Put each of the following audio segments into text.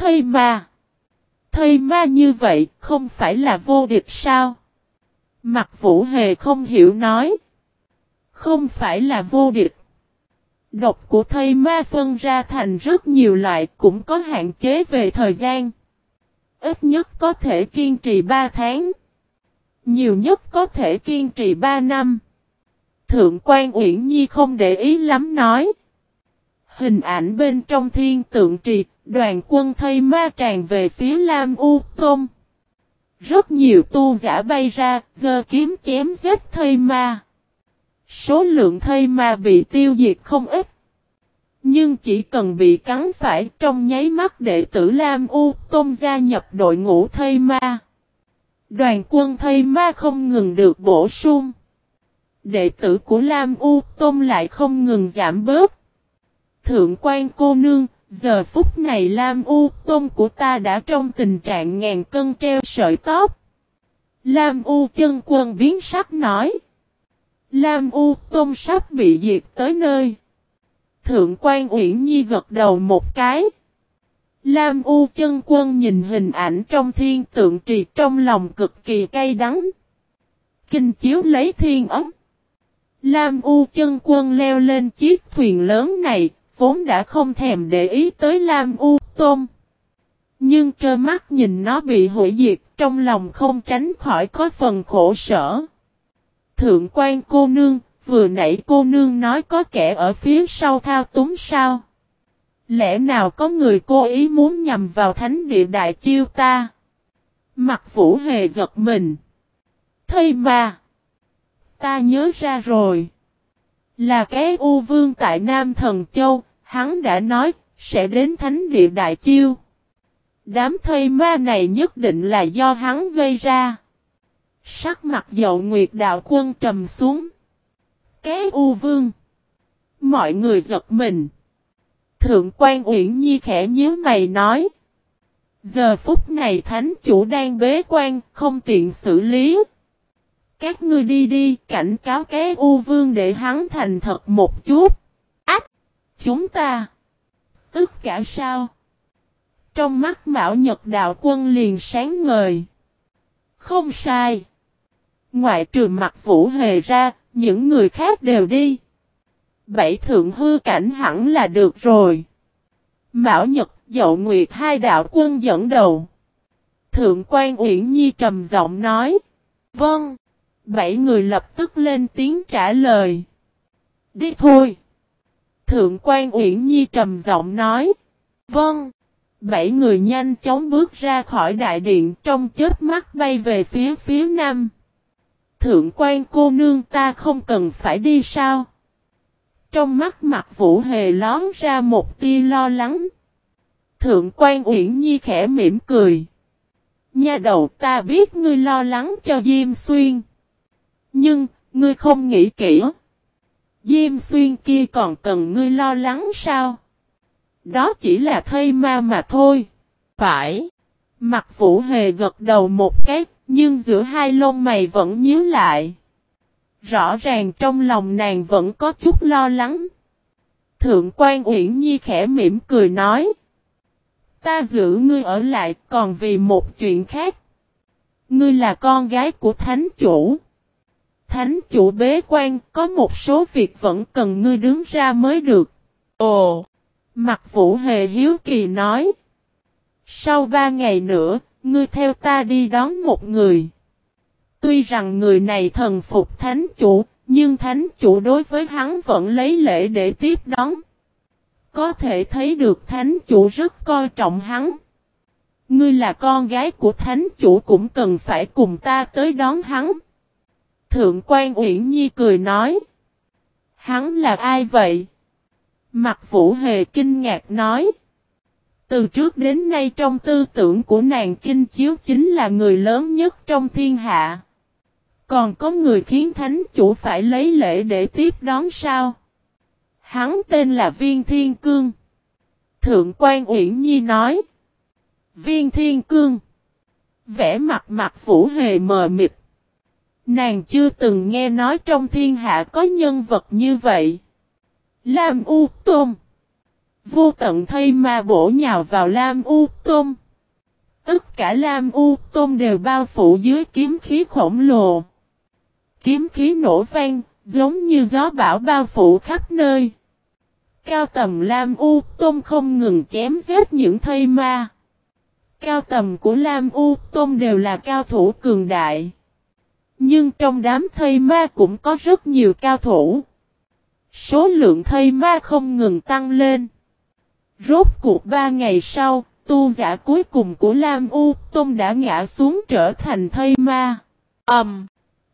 Thây ma. Thây ma như vậy không phải là vô địch sao? Mặt vũ hề không hiểu nói. Không phải là vô địch. Độc của thây ma phân ra thành rất nhiều loại cũng có hạn chế về thời gian. Ít nhất có thể kiên trì 3 tháng. Nhiều nhất có thể kiên trì 3 năm. Thượng quan Uyển Nhi không để ý lắm nói. Hình ảnh bên trong thiên tượng trì, đoàn quân thây ma tràn về phía Lam U Tôn. Rất nhiều tu giả bay ra, giơ kiếm chém giết thây ma. Số lượng thây ma bị tiêu diệt không ít. Nhưng chỉ cần bị cắn phải trong nháy mắt đệ tử Lam U Tôn gia nhập đội ngũ thây ma. Đoàn quân thây ma không ngừng được bổ sung. Đệ tử của Lam U Tôn lại không ngừng giảm bớt. Thượng quan cô nương, giờ phút này Lam U Tôn của ta đã trong tình trạng ngàn cân treo sợi tóc. Lam U chân quân biến sắc nói. Lam U Tôn sắp bị diệt tới nơi. Thượng quan Uyển Nhi gật đầu một cái. Lam U chân quân nhìn hình ảnh trong thiên tượng trì trong lòng cực kỳ cay đắng. Kinh chiếu lấy thiên ấm. Lam U chân quân leo lên chiếc thuyền lớn này, vốn đã không thèm để ý tới Lam U Tôn. Nhưng trơ mắt nhìn nó bị hủy diệt, trong lòng không tránh khỏi có phần khổ sở. Thượng quan cô nương, vừa nãy cô nương nói có kẻ ở phía sau thao túng sao? Lẽ nào có người cố ý muốn nhằm vào thánh địa đại chiêu ta? Mặt vũ hề giật mình. Thây mà! Ta nhớ ra rồi. Là cái U Vương tại Nam Thần Châu, hắn đã nói, sẽ đến thánh địa đại chiêu. Đám thây ma này nhất định là do hắn gây ra. Sắc mặt dậu nguyệt đạo quân trầm xuống. Cái U Vương. Mọi người giật mình. Thượng quan Uyển Nhi khẽ nhíu mày nói. Giờ phút này thánh chủ đang bế quan, không tiện xử lý. Các ngươi đi đi, cảnh cáo cái U Vương để hắn thành thật một chút. Chúng ta! Tất cả sao? Trong mắt Mão Nhật Đạo Quân liền sáng ngời. Không sai. Ngoại trừ mặt vũ hề ra, những người khác đều đi. Bảy thượng hư cảnh hẳn là được rồi. Mão Nhật, Dậu Nguyệt hai đạo quân dẫn đầu. Thượng quan Uyển Nhi trầm giọng nói. Vâng. Bảy người lập tức lên tiếng trả lời. Đi thôi. Thượng quan Uyển Nhi trầm giọng nói. Vâng. Bảy người nhanh chóng bước ra khỏi đại điện trong chết mắt bay về phía phía nam. Thượng quan cô nương ta không cần phải đi sao? Trong mắt mặt vũ hề lón ra một tia lo lắng. Thượng quan Uyển Nhi khẽ mỉm cười. Nha đầu ta biết ngươi lo lắng cho Diêm Xuyên. Nhưng, ngươi không nghĩ kỹ. Diêm Xuyên kia còn cần ngươi lo lắng sao? Đó chỉ là thây ma mà thôi. Phải. Mặt vũ hề gật đầu một cái, nhưng giữa hai lông mày vẫn nhíu lại. Rõ ràng trong lòng nàng vẫn có chút lo lắng. Thượng quan Uyển Nhi khẽ mỉm cười nói. Ta giữ ngươi ở lại còn vì một chuyện khác. Ngươi là con gái của thánh chủ. Thánh chủ bế quan có một số việc vẫn cần ngươi đứng ra mới được. Ồ! Mặt vũ hề hiếu kỳ nói. Sau ba ngày nữa, ngươi theo ta đi đón một người. Tuy rằng người này thần phục thánh chủ, nhưng thánh chủ đối với hắn vẫn lấy lễ để tiếp đón. Có thể thấy được thánh chủ rất coi trọng hắn. Ngươi là con gái của thánh chủ cũng cần phải cùng ta tới đón hắn. Thượng quan Uyển Nhi cười nói. Hắn là ai vậy? Mặt vũ hề kinh ngạc nói. Từ trước đến nay trong tư tưởng của nàng kinh chiếu chính là người lớn nhất trong thiên hạ. Còn có người khiến thánh chủ phải lấy lễ để tiếp đón sao? Hắn tên là Viên Thiên Cương. Thượng quan Uyển Nhi nói. Viên Thiên Cương. Vẽ mặt mặt vũ hề mờ mịt. Nàng chưa từng nghe nói trong thiên hạ có nhân vật như vậy. Lam U Tôn. Vô tận thây ma bổ nhào vào Lam U Tôn. Tất cả Lam U Tôn đều bao phủ dưới kiếm khí khổng lồ. Kiếm khí nổ vang, giống như gió bão bao phủ khắp nơi. Cao tầm Lam U Tôn không ngừng chém giết những thây ma. Cao tầm của Lam U Tôn đều là cao thủ cường đại. Nhưng trong đám thây ma cũng có rất nhiều cao thủ. Số lượng thây ma không ngừng tăng lên. Rốt cuộc ba ngày sau, tu giả cuối cùng của Lam U Tôn đã ngã xuống trở thành thây ma. ầm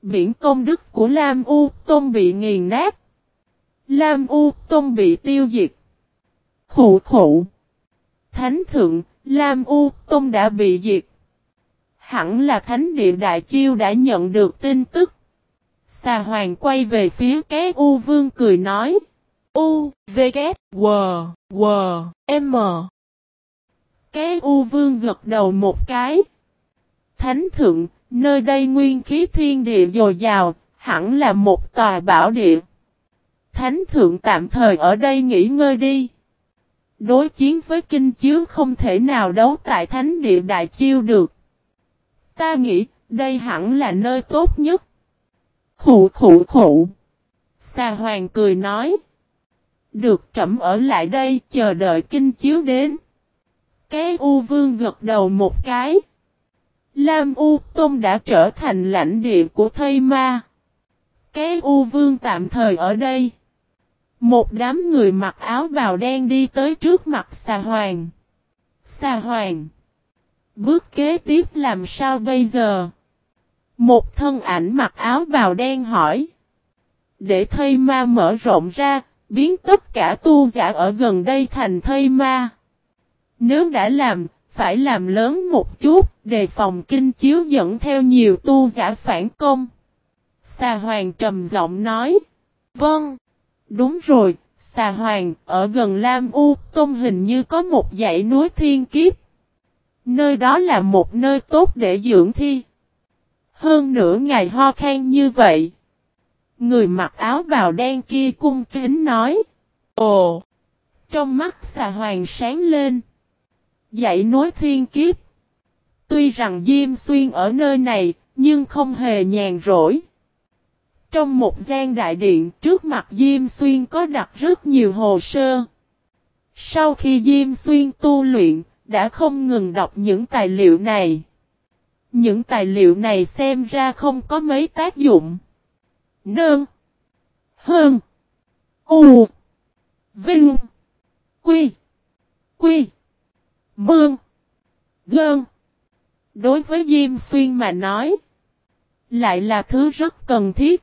Um, biển công đức của Lam U Tôn bị nghiền nát. Lam U Tôn bị tiêu diệt. Khủ khủ! Thánh thượng, Lam U Tôn đã bị diệt. Hẳn là Thánh địa Đại Chiêu đã nhận được tin tức. Xà hoàng quay về phía cái U Vương cười nói. U, V, K, W, W, M. Cái U Vương gật đầu một cái. Thánh thượng, nơi đây nguyên khí thiên địa dồi dào, hẳn là một tòa bảo địa. Thánh thượng tạm thời ở đây nghỉ ngơi đi. Đối chiến với kinh chiếu không thể nào đấu tại thánh địa đại chiêu được. Ta nghĩ, đây hẳn là nơi tốt nhất. Khủ khủ khủ. Xà hoàng cười nói. Được trẫm ở lại đây chờ đợi kinh chiếu đến. Cái U Vương gật đầu một cái. Lam U Tôn đã trở thành lãnh địa của thây ma. Cái U Vương tạm thời ở đây. Một đám người mặc áo bào đen đi tới trước mặt xà hoàng. Xà hoàng. Bước kế tiếp làm sao bây giờ? Một thân ảnh mặc áo bào đen hỏi. Để thây ma mở rộng ra, biến tất cả tu giả ở gần đây thành thây ma. Nếu đã làm, phải làm lớn một chút, đề phòng kinh chiếu dẫn theo nhiều tu giả phản công. Xà hoàng trầm giọng nói. Vâng. Đúng rồi, xà hoàng, ở gần Lam U, Tôn hình như có một dãy núi thiên kiếp. Nơi đó là một nơi tốt để dưỡng thi. Hơn nửa ngày ho khan như vậy. Người mặc áo bào đen kia cung kính nói. Ồ! Trong mắt xà hoàng sáng lên. Dạy nối thiên kiếp. Tuy rằng Diêm Xuyên ở nơi này, nhưng không hề nhàn rỗi. Trong một gian đại điện trước mặt Diêm Xuyên có đặt rất nhiều hồ sơ. Sau khi Diêm Xuyên tu luyện, đã không ngừng đọc những tài liệu này. Những tài liệu này xem ra không có mấy tác dụng. Nương. Hơn. U. Vinh. Quy. Quy. Mương. Gơn. Đối với Diêm Xuyên mà nói. Lại là thứ rất cần thiết.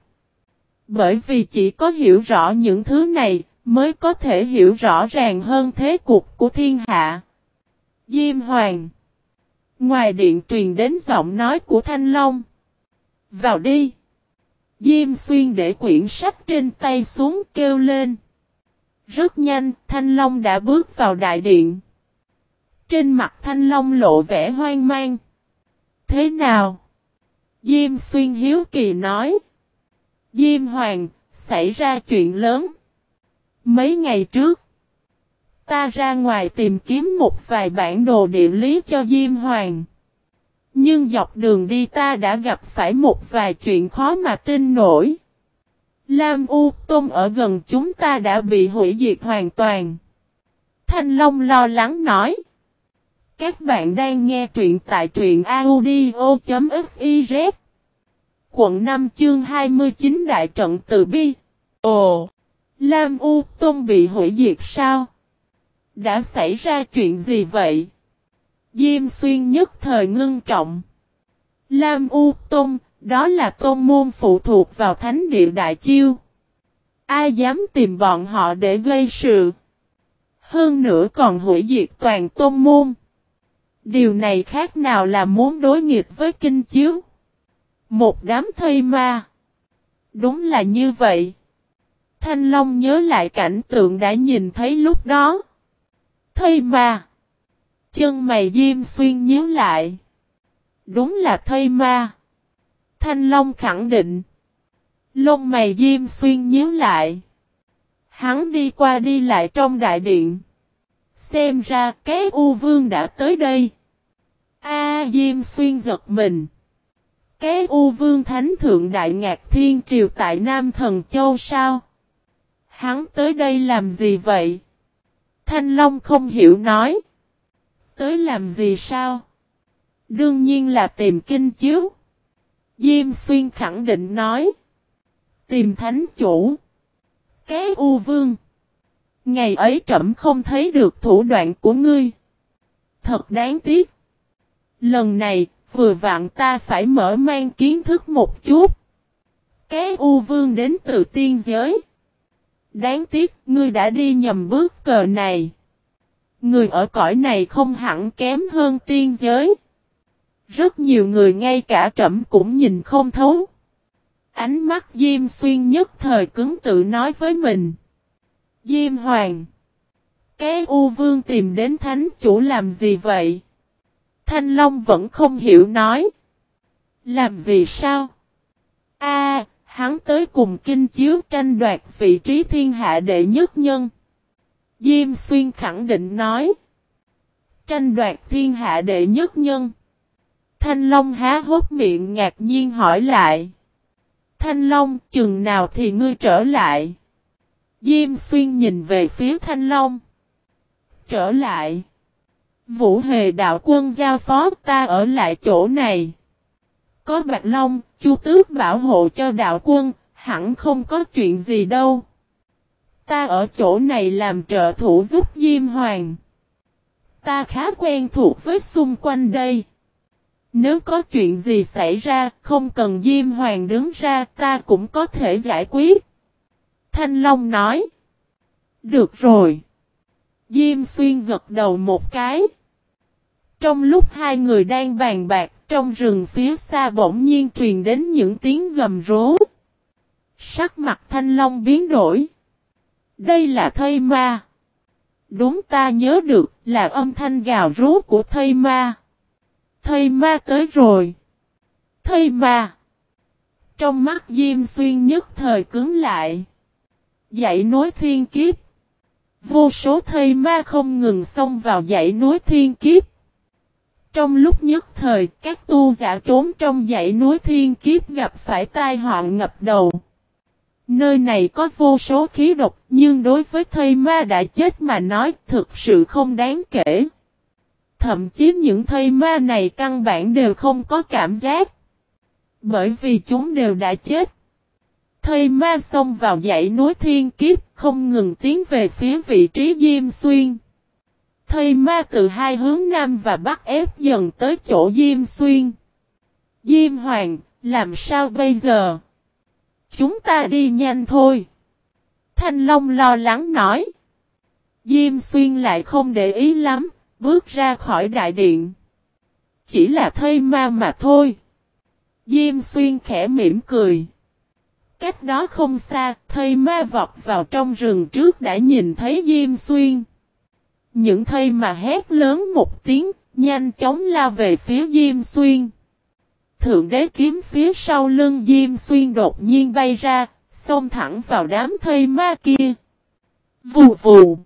Bởi vì chỉ có hiểu rõ những thứ này mới có thể hiểu rõ ràng hơn thế cục của thiên hạ. Diêm Hoàng. Ngoài điện truyền đến giọng nói của Thanh Long. Vào đi. Diêm xuyên để quyển sách trên tay xuống kêu lên. Rất nhanh, Thanh Long đã bước vào đại điện. Trên mặt Thanh Long lộ vẻ hoang mang. Thế nào? Diêm xuyên hiếu kỳ nói. Diêm Hoàng, xảy ra chuyện lớn. Mấy ngày trước, Ta ra ngoài tìm kiếm một vài bản đồ địa lý cho Diêm Hoàng. Nhưng dọc đường đi ta đã gặp phải một vài chuyện khó mà tin nổi. Lam U Tôn ở gần chúng ta đã bị hủy diệt hoàn toàn. Thanh Long lo lắng nói. Các bạn đang nghe truyện tại truyện audio.fiz. Quận 5 chương 29 Đại trận từ Bi. Ồ! Lam U Tôn bị hủy diệt sao? Đã xảy ra chuyện gì vậy? Diêm xuyên nhất thời ngưng trọng. Lam U Tôn, đó là tôn môn phụ thuộc vào thánh địa đại chiêu. Ai dám tìm bọn họ để gây sự? Hơn nữa còn hủy diệt toàn tôn môn. Điều này khác nào là muốn đối nghịch với kinh chiếu? Một đám thây ma. Đúng là như vậy. Thanh Long nhớ lại cảnh tượng đã nhìn thấy lúc đó. Thây ma. Chân mày diêm xuyên nhíu lại. Đúng là thây ma. Thanh Long khẳng định. Lông mày diêm xuyên nhíu lại. Hắn đi qua đi lại trong đại điện. Xem ra cái U Vương đã tới đây. A Diêm Xuyên giật mình. Cái U Vương Thánh Thượng Đại Ngạc Thiên Triều tại Nam Thần Châu sao? Hắn tới đây làm gì vậy? Thanh Long không hiểu nói. Tới làm gì sao? Đương nhiên là tìm kinh chiếu. Diêm Xuyên khẳng định nói. Tìm thánh chủ. Cái U Vương. Ngày ấy trẫm không thấy được thủ đoạn của ngươi. Thật đáng tiếc. Lần này, vừa vặn ta phải mở mang kiến thức một chút. Cái U Vương đến từ tiên giới. Đáng tiếc, ngươi đã đi nhầm bước cờ này. Người ở cõi này không hẳn kém hơn tiên giới. Rất nhiều người ngay cả trẫm cũng nhìn không thấu. Ánh mắt Diêm Xuyên nhất thời cứng tự nói với mình. Diêm Hoàng. Cái U Vương tìm đến Thánh Chủ làm gì vậy? Thanh Long vẫn không hiểu nói. Làm gì sao? A, hắn tới cùng kinh chiếu tranh đoạt vị trí thiên hạ đệ nhất nhân. Diêm Xuyên khẳng định nói. Tranh đoạt thiên hạ đệ nhất nhân. Thanh Long há hốt miệng ngạc nhiên hỏi lại. Thanh Long, chừng nào thì ngươi trở lại? Diêm Xuyên nhìn về phía Thanh Long. Trở lại. Vũ Hề đạo quân giao phó ta ở lại chỗ này. Có Bạch Long, Chu Tước bảo hộ cho đạo quân, hẳn không có chuyện gì đâu. Ta ở chỗ này làm trợ thủ giúp Diêm Hoàng. Ta khá quen thuộc với xung quanh đây. Nếu có chuyện gì xảy ra, không cần Diêm Hoàng đứng ra, ta cũng có thể giải quyết. Thanh Long nói. Được rồi. Diêm Xuyên gật đầu một cái. Trong lúc hai người đang bàn bạc, trong rừng phía xa bỗng nhiên truyền đến những tiếng gầm rú. Sắc mặt Thanh Long biến đổi. Đây là thây ma. Đúng ta nhớ được là âm thanh gào rú của thây ma. Thây ma tới rồi. Thây ma. Trong mắt Diêm Xuyên nhất thời cứng lại. Dãy nối thiên kiếp. Vô số thây ma không ngừng xông vào dãy núi thiên kiếp. Trong lúc nhất thời, các tu giả trốn trong dãy núi thiên kiếp gặp phải tai họa ngập đầu. Nơi này có vô số khí độc, nhưng đối với thây ma đã chết mà nói thực sự không đáng kể. Thậm chí những thây ma này căn bản đều không có cảm giác. Bởi vì chúng đều đã chết. Thây ma xông vào dãy núi thiên kiếp, không ngừng tiến về phía vị trí Diêm Xuyên. Thây ma từ hai hướng Nam và Bắc ép dần tới chỗ Diêm Xuyên. Diêm Hoàng, làm sao bây giờ? Chúng ta đi nhanh thôi. Thanh Long lo lắng nói. Diêm Xuyên lại không để ý lắm, bước ra khỏi đại điện. Chỉ là thây ma mà thôi. Diêm Xuyên khẽ mỉm cười. Cách đó không xa, thây ma vọt vào trong rừng trước đã nhìn thấy Diêm Xuyên. Những thây mà hét lớn một tiếng, nhanh chóng lao về phía Diêm Xuyên. Thượng đế kiếm phía sau lưng Diêm Xuyên đột nhiên bay ra, xông thẳng vào đám thây ma kia. Vù vù.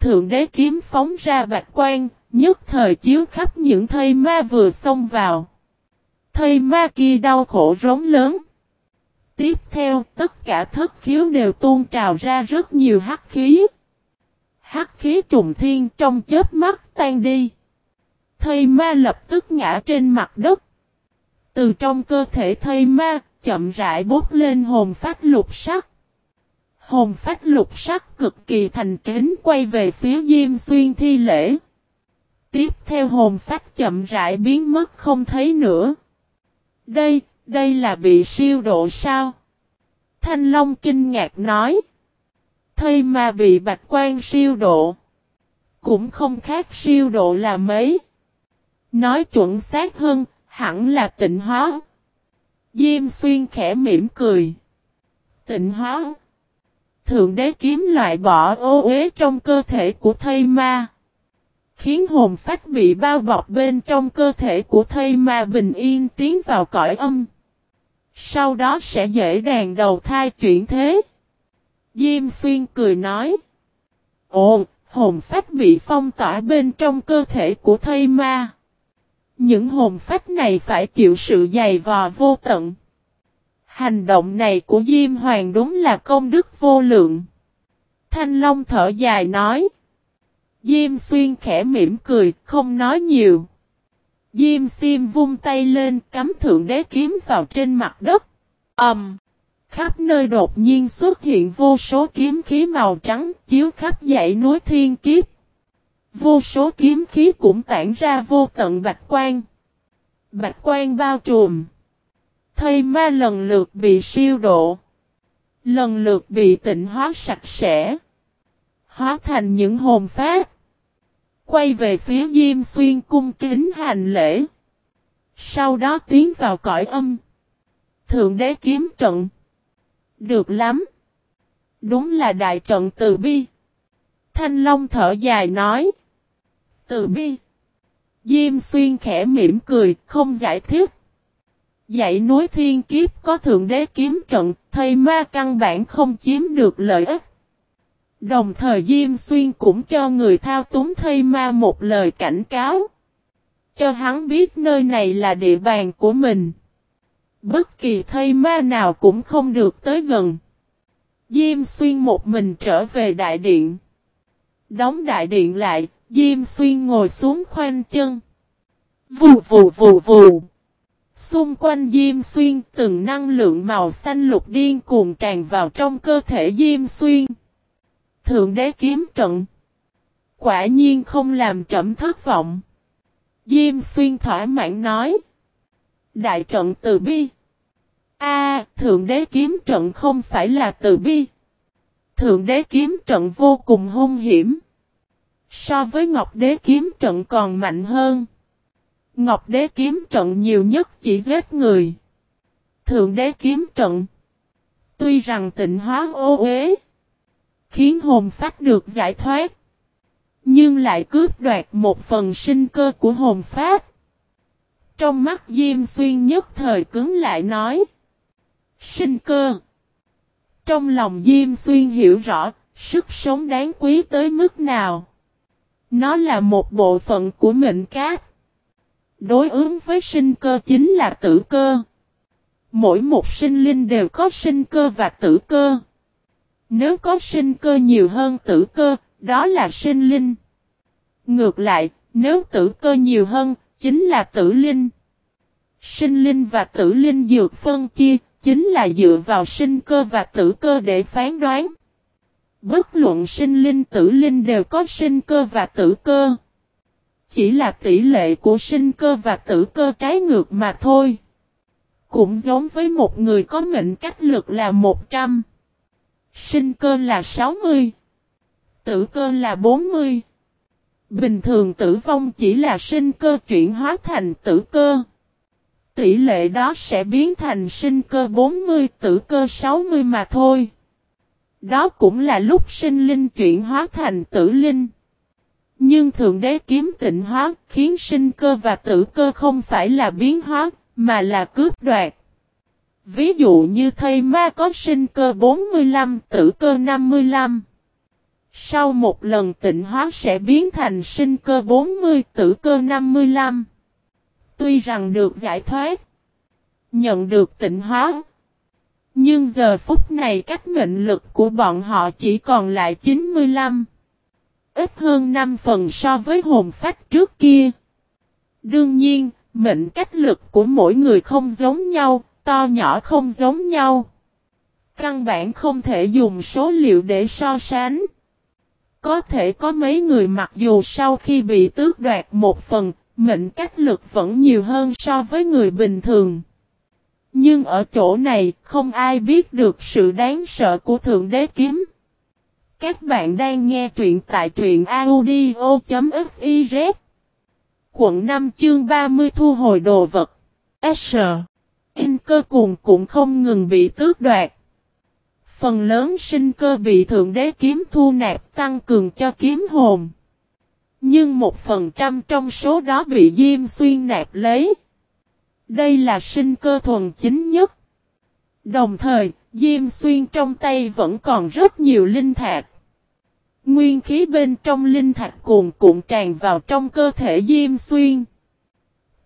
Thượng đế kiếm phóng ra bạch quan, nhất thời chiếu khắp những thây ma vừa xông vào. Thây ma kia đau khổ rống lớn. Tiếp theo, tất cả thất khiếu đều tuôn trào ra rất nhiều hắc khí. Hắc khí trùng thiên trong chớp mắt tan đi. Thây ma lập tức ngã trên mặt đất. Từ trong cơ thể thây ma, chậm rãi bốc lên hồn phát lục sắc. Hồn phát lục sắc cực kỳ thành kính quay về phía Diêm Xuyên thi lễ. Tiếp theo hồn phát chậm rãi biến mất không thấy nữa. Đây, đây là bị siêu độ sao? Thanh Long kinh ngạc nói. Thây mà bị bạch quan siêu độ. Cũng không khác siêu độ là mấy. Nói chuẩn xác hơn, hẳn là tịnh hóa. Diêm xuyên khẽ mỉm cười. Tịnh hóa. Thượng đế kiếm loại bỏ ô uế trong cơ thể của thây ma. Khiến hồn phách bị bao bọc bên trong cơ thể của thây ma bình yên tiến vào cõi âm. Sau đó sẽ dễ đàn đầu thai chuyển thế. Diêm xuyên cười nói. Ồ, hồn phách bị phong tỏa bên trong cơ thể của thây ma. Những hồn phách này phải chịu sự dày vò vô tận. Hành động này của Diêm Hoàng đúng là công đức vô lượng. Thanh Long thở dài nói. Diêm Xuyên khẽ mỉm cười, không nói nhiều. Diêm Xiêm vung tay lên, cắm thượng đế kiếm vào trên mặt đất. ầm, um, Khắp nơi đột nhiên xuất hiện vô số kiếm khí màu trắng chiếu khắp dãy núi thiên kiếp. Vô số kiếm khí cũng tản ra vô tận bạch quan. Bạch quan bao trùm. Thây ma lần lượt bị siêu độ. Lần lượt bị tịnh hóa sạch sẽ. Hóa thành những hồn phát. Quay về phía Diêm Xuyên cung kính hành lễ. Sau đó tiến vào cõi âm. Thượng đế kiếm trận. Được lắm. Đúng là đại trận từ bi. Thanh Long thở dài nói. Từ bi. Diêm xuyên khẽ mỉm cười, không giải thích. Dạy núi thiên kiếp có thượng đế kiếm trận, thầy ma căn bản không chiếm được lợi ích. Đồng thời Diêm Xuyên cũng cho người thao túng thây ma một lời cảnh cáo. Cho hắn biết nơi này là địa bàn của mình. Bất kỳ thây ma nào cũng không được tới gần. Diêm Xuyên một mình trở về đại điện. Đóng đại điện lại, Diêm Xuyên ngồi xuống khoanh chân. Vù vù vù vù. Xung quanh Diêm Xuyên từng năng lượng màu xanh lục điên cuồng tràn vào trong cơ thể Diêm Xuyên. Thượng đế kiếm trận. Quả nhiên không làm trẩm thất vọng. Diêm Xuyên thỏa mãn nói. Đại trận từ bi. A, Thượng đế kiếm trận không phải là từ bi. Thượng đế kiếm trận vô cùng hung hiểm. So với Ngọc đế kiếm trận còn mạnh hơn. Ngọc đế kiếm trận nhiều nhất chỉ giết người. Thượng đế kiếm trận. Tuy rằng tịnh hóa ô uế. Khiến hồn phách được giải thoát. Nhưng lại cướp đoạt một phần sinh cơ của hồn phách. Trong mắt Diêm Xuyên nhất thời cứng lại nói. Sinh cơ. Trong lòng Diêm Xuyên hiểu rõ, sức sống đáng quý tới mức nào. Nó là một bộ phận của mệnh cát. Đối ứng với sinh cơ chính là tử cơ. Mỗi một sinh linh đều có sinh cơ và tử cơ. Nếu có sinh cơ nhiều hơn tử cơ, đó là sinh linh. Ngược lại, nếu tử cơ nhiều hơn, chính là tử linh. Sinh linh và tử linh dược phân chia, chính là dựa vào sinh cơ và tử cơ để phán đoán. Bất luận sinh linh tử linh đều có sinh cơ và tử cơ. Chỉ là tỷ lệ của sinh cơ và tử cơ trái ngược mà thôi. Cũng giống với một người có mệnh cách lực là 100. Sinh cơ là 60. Tử cơ là 40. Bình thường tử vong chỉ là sinh cơ chuyển hóa thành tử cơ tỷ lệ đó sẽ biến thành sinh cơ 40 tử cơ 60 mà thôi. Đó cũng là lúc sinh linh chuyển hóa thành tử linh. Nhưng Thượng Đế kiếm tịnh hóa khiến sinh cơ và tử cơ không phải là biến hóa, mà là cướp đoạt. Ví dụ như thầy ma có sinh cơ 45, tử cơ 55. Sau một lần tịnh hóa sẽ biến thành sinh cơ 40, tử cơ 55. Tuy rằng được giải thoát, nhận được tịnh hóa, nhưng giờ phút này cách mệnh lực của bọn họ chỉ còn lại 95. Ít hơn 5 phần so với hồn phách trước kia. Đương nhiên, mệnh cách lực của mỗi người không giống nhau, to nhỏ không giống nhau. Căn bản không thể dùng số liệu để so sánh. Có thể có mấy người mặc dù sau khi bị tước đoạt một phần, mệnh cách lực vẫn nhiều hơn so với người bình thường. Nhưng ở chỗ này, không ai biết được sự đáng sợ của Thượng Đế Kiếm. Các bạn đang nghe truyện tại truyện audio.fiz Quận 5 chương 30 thu hồi đồ vật. S. In cơ cùng cũng không ngừng bị tước đoạt. Phần lớn sinh cơ bị Thượng Đế Kiếm thu nạp tăng cường cho kiếm hồn. Nhưng một phần trăm trong số đó bị Diêm Xuyên nạp lấy. Đây là sinh cơ thuần chính nhất. Đồng thời, Diêm Xuyên trong tay vẫn còn rất nhiều linh thạch. Nguyên khí bên trong linh thạch cuồn cuộn tràn vào trong cơ thể Diêm Xuyên.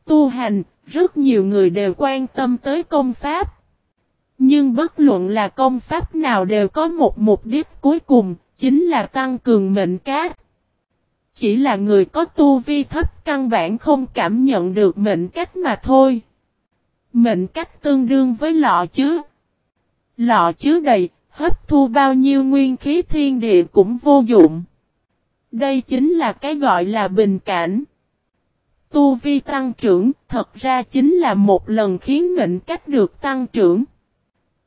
Tu hành, rất nhiều người đều quan tâm tới công pháp. Nhưng bất luận là công pháp nào đều có một mục đích cuối cùng, chính là tăng cường mệnh cát. Chỉ là người có tu vi thấp căn bản không cảm nhận được mệnh cách mà thôi. Mệnh cách tương đương với lọ chứa. Lọ chứa đầy, hấp thu bao nhiêu nguyên khí thiên địa cũng vô dụng. Đây chính là cái gọi là bình cảnh. Tu vi tăng trưởng thật ra chính là một lần khiến mệnh cách được tăng trưởng.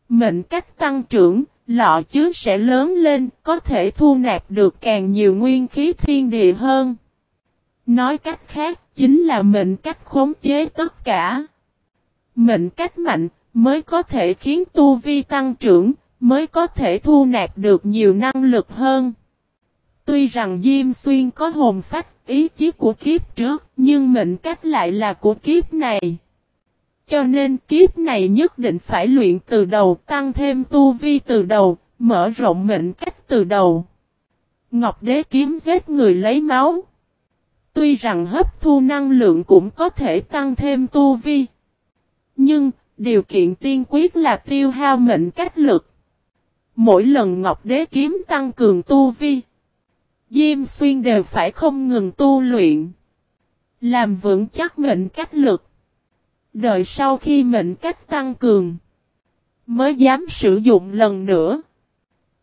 Mệnh cách tăng trưởng, lọ chứa sẽ lớn lên, có thể thu nạp được càng nhiều nguyên khí thiên địa hơn. Nói cách khác, chính là mệnh cách khống chế tất cả. Mệnh cách mạnh, mới có thể khiến tu vi tăng trưởng, mới có thể thu nạp được nhiều năng lực hơn. Tuy rằng Diêm Xuyên có hồn phách, ý chí của kiếp trước, nhưng mệnh cách lại là của kiếp này. Cho nên kiếp này nhất định phải luyện từ đầu, tăng thêm tu vi từ đầu, mở rộng mệnh cách từ đầu. Ngọc Đế kiếm giết người lấy máu. Tuy rằng hấp thu năng lượng cũng có thể tăng thêm tu vi. Nhưng, điều kiện tiên quyết là tiêu hao mệnh cách lực. Mỗi lần Ngọc Đế kiếm tăng cường tu vi. Diêm xuyên đều phải không ngừng tu luyện. Làm vững chắc mệnh cách lực. Đợi sau khi mệnh cách tăng cường. Mới dám sử dụng lần nữa.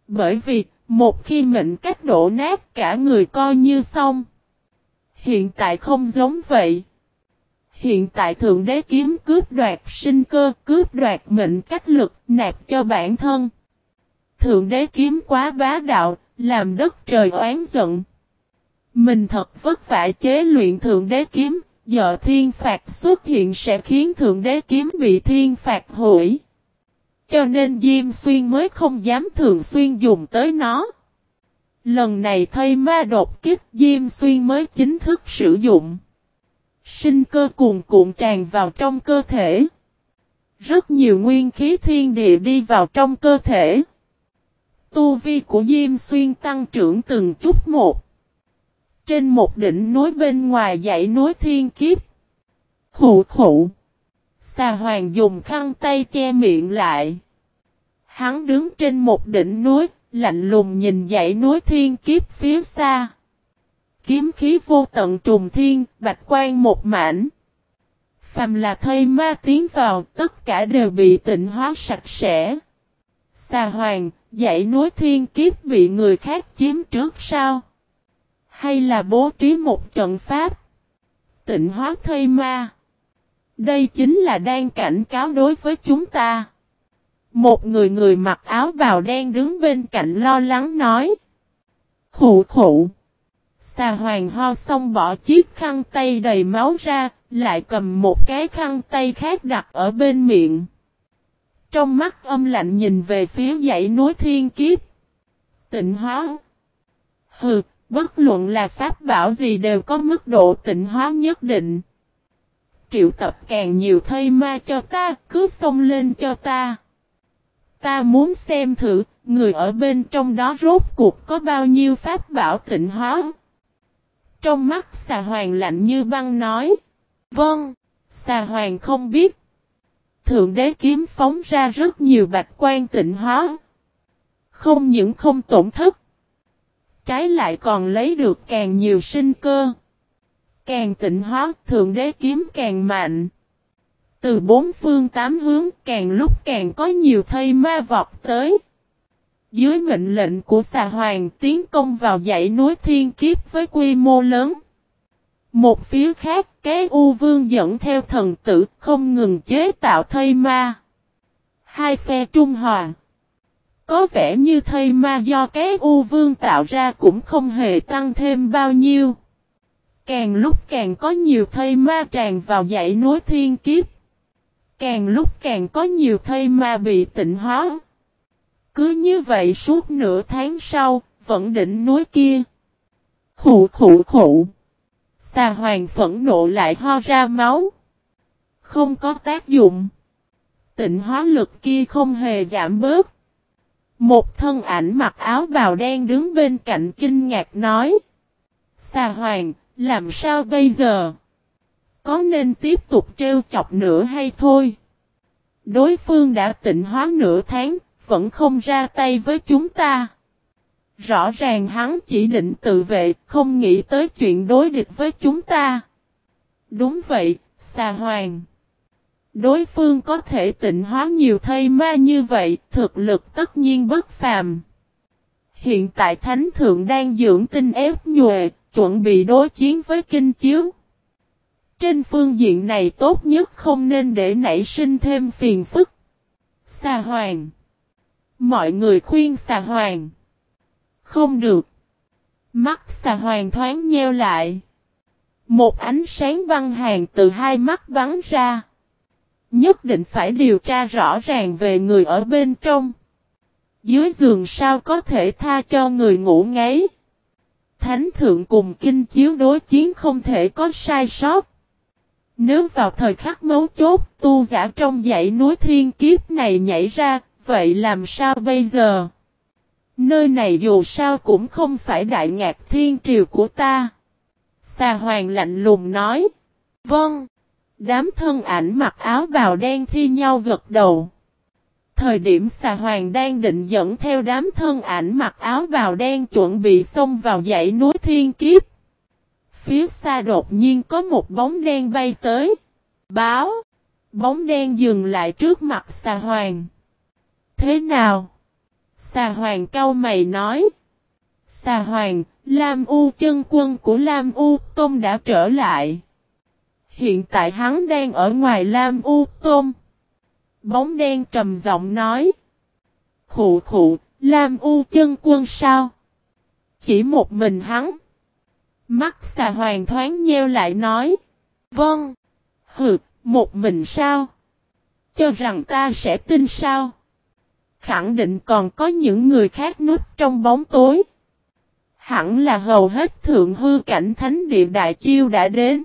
Bởi vì, một khi mệnh cách đổ nát cả người coi như xong. Hiện tại không giống vậy. Hiện tại Thượng Đế kiếm cướp đoạt sinh cơ, cướp đoạt mệnh cách lực, nạp cho bản thân. Thượng Đế kiếm quá bá đạo, làm đất trời oán giận. Mình thật vất vả chế luyện Thượng Đế kiếm, giờ thiên phạt xuất hiện sẽ khiến Thượng Đế kiếm bị thiên phạt hủy. Cho nên Diêm Xuyên mới không dám thường xuyên dùng tới nó. Lần này thay ma đột kích, Diêm Xuyên mới chính thức sử dụng. Sinh cơ cuồn cuộn tràn vào trong cơ thể. Rất nhiều nguyên khí thiên địa đi vào trong cơ thể. Tu vi của Diêm Xuyên tăng trưởng từng chút một. Trên một đỉnh núi bên ngoài dãy núi thiên kiếp. Khủ khủ. Xà hoàng dùng khăn tay che miệng lại. Hắn đứng trên một đỉnh núi, lạnh lùng nhìn dãy núi thiên kiếp phía xa. Kiếm khí vô tận trùng thiên, bạch quan một mảnh. Phàm là thây ma tiến vào, tất cả đều bị tịnh hóa sạch sẽ. Xà hoàng, dãy núi thiên kiếp bị người khác chiếm trước sao? Hay là bố trí một trận pháp? Tịnh hóa thây ma. Đây chính là đang cảnh cáo đối với chúng ta. Một người người mặc áo bào đen đứng bên cạnh lo lắng nói. Khủ khủ. Xà hoàng ho xong bỏ chiếc khăn tay đầy máu ra, lại cầm một cái khăn tay khác đặt ở bên miệng. Trong mắt âm lạnh nhìn về phía dãy núi thiên kiếp. Tịnh hóa. Hừ, bất luận là pháp bảo gì đều có mức độ tịnh hóa nhất định. Triệu tập càng nhiều thây ma cho ta, cứ xông lên cho ta. Ta muốn xem thử, người ở bên trong đó rốt cuộc có bao nhiêu pháp bảo tịnh hóa. Trong mắt xà hoàng lạnh như băng nói. Vâng, xà hoàng không biết. Thượng đế kiếm phóng ra rất nhiều bạch quan tịnh hóa. Không những không tổn thất. Trái lại còn lấy được càng nhiều sinh cơ. Càng tịnh hóa, thượng đế kiếm càng mạnh. Từ bốn phương tám hướng càng lúc càng có nhiều thây ma vọc tới. Dưới mệnh lệnh của xà hoàng tiến công vào dãy núi thiên kiếp với quy mô lớn. Một phía khác, cái U Vương dẫn theo thần tử không ngừng chế tạo thây ma. Hai phe trung hòa. Có vẻ như thây ma do cái U Vương tạo ra cũng không hề tăng thêm bao nhiêu. Càng lúc càng có nhiều thây ma tràn vào dãy núi thiên kiếp. Càng lúc càng có nhiều thây ma bị tịnh hóa. Cứ như vậy suốt nửa tháng sau, vẫn đỉnh núi kia. Khủ khủ khủ. Xà hoàng phẫn nộ lại ho ra máu. Không có tác dụng. Tịnh hóa lực kia không hề giảm bớt. Một thân ảnh mặc áo bào đen đứng bên cạnh kinh ngạc nói. Xà hoàng, làm sao bây giờ? Có nên tiếp tục trêu chọc nữa hay thôi? Đối phương đã tịnh hóa nửa tháng, vẫn không ra tay với chúng ta. Rõ ràng hắn chỉ định tự vệ, không nghĩ tới chuyện đối địch với chúng ta. Đúng vậy, xà hoàng. Đối phương có thể tịnh hóa nhiều thây ma như vậy, thực lực tất nhiên bất phàm. Hiện tại Thánh Thượng đang dưỡng tinh ép nhuệ, chuẩn bị đối chiến với kinh chiếu. Trên phương diện này tốt nhất không nên để nảy sinh thêm phiền phức. Xà hoàng. Mọi người khuyên xà hoàng. Không được. Mắt xà hoàng thoáng nheo lại. Một ánh sáng băng hàng từ hai mắt bắn ra. Nhất định phải điều tra rõ ràng về người ở bên trong. Dưới giường sao có thể tha cho người ngủ ngáy. Thánh thượng cùng kinh chiếu đối chiến không thể có sai sót. Nếu vào thời khắc mấu chốt tu giả trong dãy núi thiên kiếp này nhảy ra, vậy làm sao bây giờ? Nơi này dù sao cũng không phải đại ngạc thiên triều của ta. Xà hoàng lạnh lùng nói. Vâng. Đám thân ảnh mặc áo bào đen thi nhau gật đầu. Thời điểm xà hoàng đang định dẫn theo đám thân ảnh mặc áo bào đen chuẩn bị xông vào dãy núi thiên kiếp. Phía xa đột nhiên có một bóng đen bay tới. Báo. Bóng đen dừng lại trước mặt xà hoàng. Thế nào? Xà hoàng cau mày nói. Xà hoàng, Lam U chân quân của Lam U Tôn đã trở lại. Hiện tại hắn đang ở ngoài Lam U Tôn. Bóng đen trầm giọng nói. Khụ khụ, Lam U chân quân sao? Chỉ một mình hắn. Mắt xà hoàng thoáng nheo lại nói. Vâng. Hừ, một mình sao? Cho rằng ta sẽ tin sao? Khẳng định còn có những người khác núp trong bóng tối. Hẳn là hầu hết thượng hư cảnh thánh địa đại chiêu đã đến.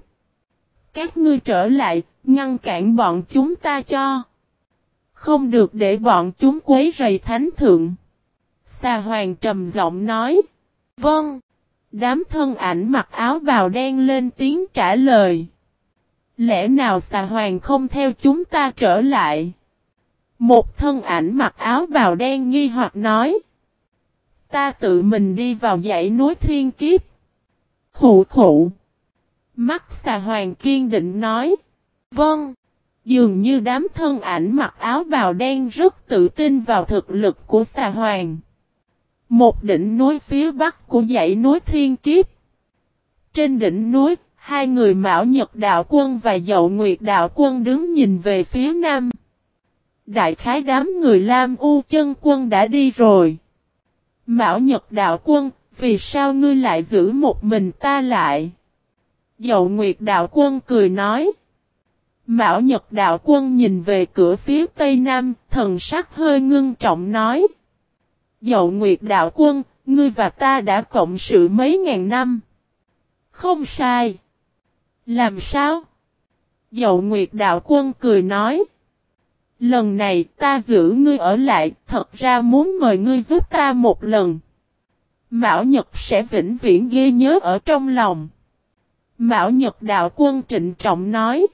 Các ngươi trở lại, ngăn cản bọn chúng ta cho. Không được để bọn chúng quấy rầy thánh thượng. Xà hoàng trầm giọng nói. Vâng. Đám thân ảnh mặc áo bào đen lên tiếng trả lời. Lẽ nào xà hoàng không theo chúng ta trở lại? Một thân ảnh mặc áo bào đen nghi hoặc nói. Ta tự mình đi vào dãy núi thiên kiếp. Khủ khủ. Mắt xà hoàng kiên định nói. Vâng. Dường như đám thân ảnh mặc áo bào đen rất tự tin vào thực lực của xà hoàng. Một đỉnh núi phía bắc của dãy núi thiên kiếp. Trên đỉnh núi, hai người Mão Nhật Đạo Quân và Dậu Nguyệt Đạo Quân đứng nhìn về phía nam. Đại khái đám người Lam U chân quân đã đi rồi. Mão Nhật Đạo Quân, vì sao ngươi lại giữ một mình ta lại? Dậu Nguyệt Đạo Quân cười nói. Mão Nhật Đạo Quân nhìn về cửa phía tây nam, thần sắc hơi ngưng trọng nói. Dậu Nguyệt Đạo Quân, ngươi và ta đã cộng sự mấy ngàn năm. Không sai. Làm sao? Dậu Nguyệt Đạo Quân cười nói. Lần này ta giữ ngươi ở lại, thật ra muốn mời ngươi giúp ta một lần. Mão Nhật sẽ vĩnh viễn ghi nhớ ở trong lòng. Mão Nhật Đạo Quân trịnh trọng nói.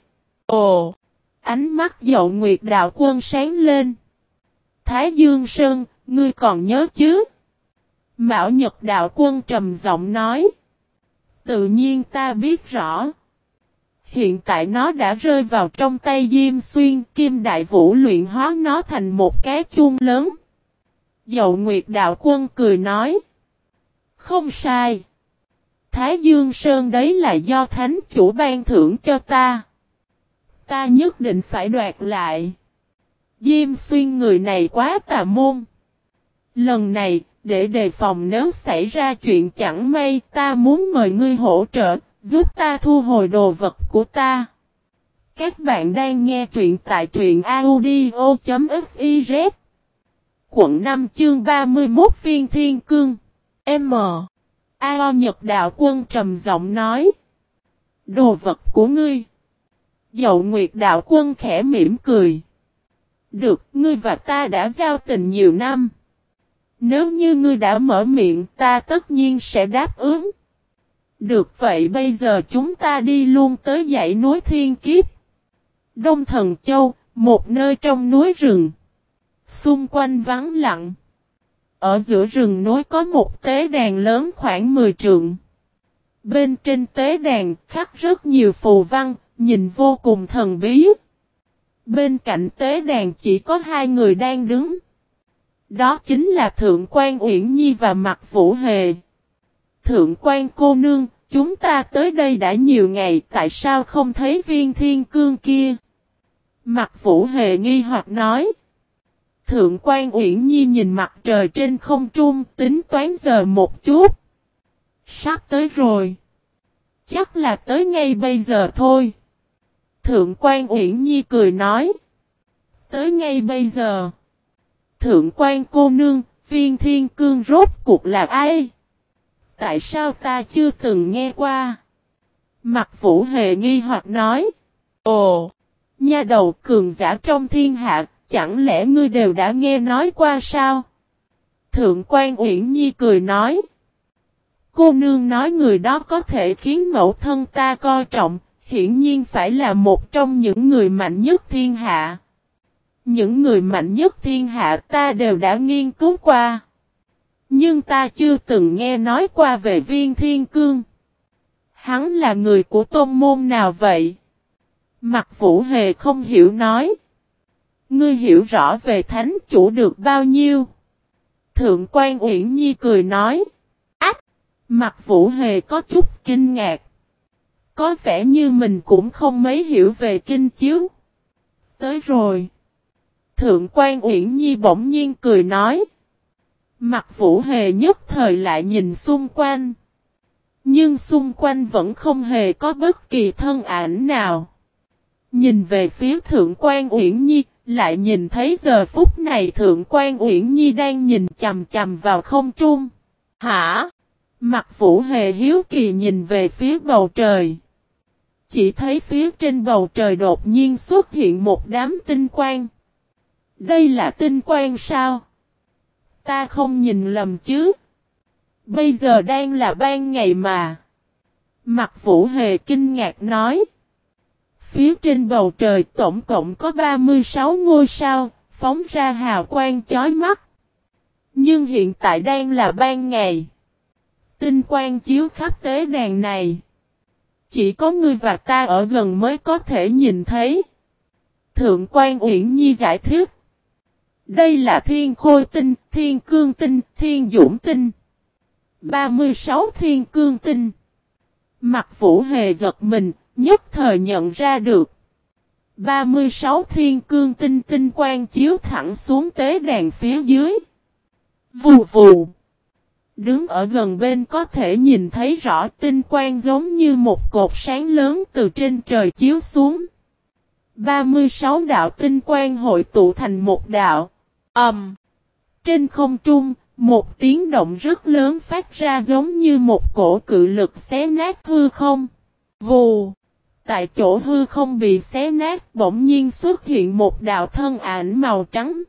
Ồ! Ánh mắt dậu Nguyệt Đạo Quân sáng lên. Thái Dương Sơn, ngươi còn nhớ chứ? Mão Nhật Đạo Quân trầm giọng nói. Tự nhiên ta biết rõ. Hiện tại nó đã rơi vào trong tay Diêm Xuyên, Kim Đại Vũ luyện hóa nó thành một cái chuông lớn. Dậu Nguyệt Đạo Quân cười nói. Không sai. Thái Dương Sơn đấy là do Thánh Chủ ban thưởng cho ta. Ta nhất định phải đoạt lại. Diêm Xuyên người này quá tà môn. Lần này, để đề phòng nếu xảy ra chuyện chẳng may, ta muốn mời ngươi hỗ trợ, Giúp ta thu hồi đồ vật của ta. Các bạn đang nghe truyện tại truyện audio.fiz. Quận 5 chương 31 phiên thiên cương. M. Ao Nhật Đạo Quân trầm giọng nói. Đồ vật của ngươi. Dậu Nguyệt Đạo Quân khẽ mỉm cười. Được, ngươi và ta đã giao tình nhiều năm. Nếu như ngươi đã mở miệng ta tất nhiên sẽ đáp ứng. Được vậy bây giờ chúng ta đi luôn tới dãy núi Thiên Kiếp. Đông Thần Châu, một nơi trong núi rừng. Xung quanh vắng lặng. Ở giữa rừng núi có một tế đàn lớn khoảng 10 trượng. Bên trên tế đàn khắc rất nhiều phù văn, nhìn vô cùng thần bí. Bên cạnh tế đàn chỉ có hai người đang đứng. Đó chính là Thượng quan Uyển Nhi và Mạc Vũ Hề. Thượng quan cô nương, chúng ta tới đây đã nhiều ngày, tại sao không thấy viên thiên cương kia? Mạc Vũ Hề nghi hoặc nói. Thượng quan Uyển Nhi nhìn mặt trời trên không trung, tính toán giờ một chút. Sắp tới rồi. Chắc là tới ngay bây giờ thôi. Thượng quan Uyển Nhi cười nói. Tới ngay bây giờ. Thượng quan cô nương, viên thiên cương rốt cuộc là ai? Tại sao ta chưa từng nghe qua? Mặt vũ hề nghi hoặc nói. Ồ, nha đầu cường giả trong thiên hạ, chẳng lẽ ngươi đều đã nghe nói qua sao? Thượng quan Uyển Nhi cười nói. Cô nương nói người đó có thể khiến mẫu thân ta coi trọng, hiển nhiên phải là một trong những người mạnh nhất thiên hạ. Những người mạnh nhất thiên hạ ta đều đã nghiên cứu qua. Nhưng ta chưa từng nghe nói qua về viên thiên cương. Hắn là người của tôn môn nào vậy? Mặt vũ hề không hiểu nói. Ngươi hiểu rõ về thánh chủ được bao nhiêu? Thượng quan Uyển Nhi cười nói. Ách! Mặt vũ hề có chút kinh ngạc. Có vẻ như mình cũng không mấy hiểu về kinh chiếu. Tới rồi. Thượng quan Uyển Nhi bỗng nhiên cười nói. Mặt vũ hề nhất thời lại nhìn xung quanh. Nhưng xung quanh vẫn không hề có bất kỳ thân ảnh nào. Nhìn về phía Thượng quan Uyển Nhi, lại nhìn thấy giờ phút này Thượng quan Uyển Nhi đang nhìn chầm chầm vào không trung. Hả? Mặt vũ hề hiếu kỳ nhìn về phía bầu trời. Chỉ thấy phía trên bầu trời đột nhiên xuất hiện một đám tinh quang. Đây là tinh quang sao? Ta không nhìn lầm chứ. Bây giờ đang là ban ngày mà. Mặt vũ hề kinh ngạc nói. Phía trên bầu trời tổng cộng có 36 ngôi sao, phóng ra hào quang chói mắt. Nhưng hiện tại đang là ban ngày. Tinh quang chiếu khắp tế đàn này. Chỉ có ngươi và ta ở gần mới có thể nhìn thấy. Thượng quan Uyển Nhi giải thích. Đây là thiên khôi tinh, thiên cương tinh, thiên dũng tinh. 36 thiên cương tinh. Mặt vũ hề giật mình, nhất thời nhận ra được. 36 thiên cương tinh tinh quang chiếu thẳng xuống tế đàn phía dưới. Vù vù. Đứng ở gần bên có thể nhìn thấy rõ tinh quang giống như một cột sáng lớn từ trên trời chiếu xuống. 36 đạo tinh quang hội tụ thành một đạo. Ầm. Um, trên không trung, một tiếng động rất lớn phát ra giống như một cổ cự lực xé nát hư không. Vù. Tại chỗ hư không bị xé nát bỗng nhiên xuất hiện một đạo thân ảnh màu trắng.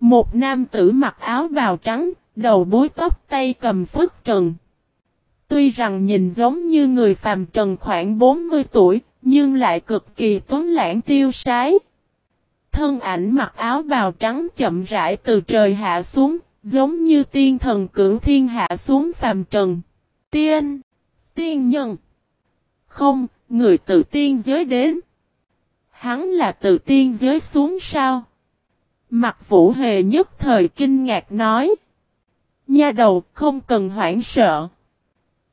Một nam tử mặc áo bào trắng, đầu búi tóc tay cầm phước trần. Tuy rằng nhìn giống như người phàm trần khoảng 40 tuổi, nhưng lại cực kỳ tuấn lãng tiêu sái. Thân ảnh mặc áo bào trắng chậm rãi từ trời hạ xuống, giống như tiên thần cử thiên hạ xuống phàm trần. Tiên! Tiên nhân! Không, người từ tiên giới đến. Hắn là từ tiên giới xuống sao? Mặt vũ hề nhất thời kinh ngạc nói. Nha đầu không cần hoảng sợ.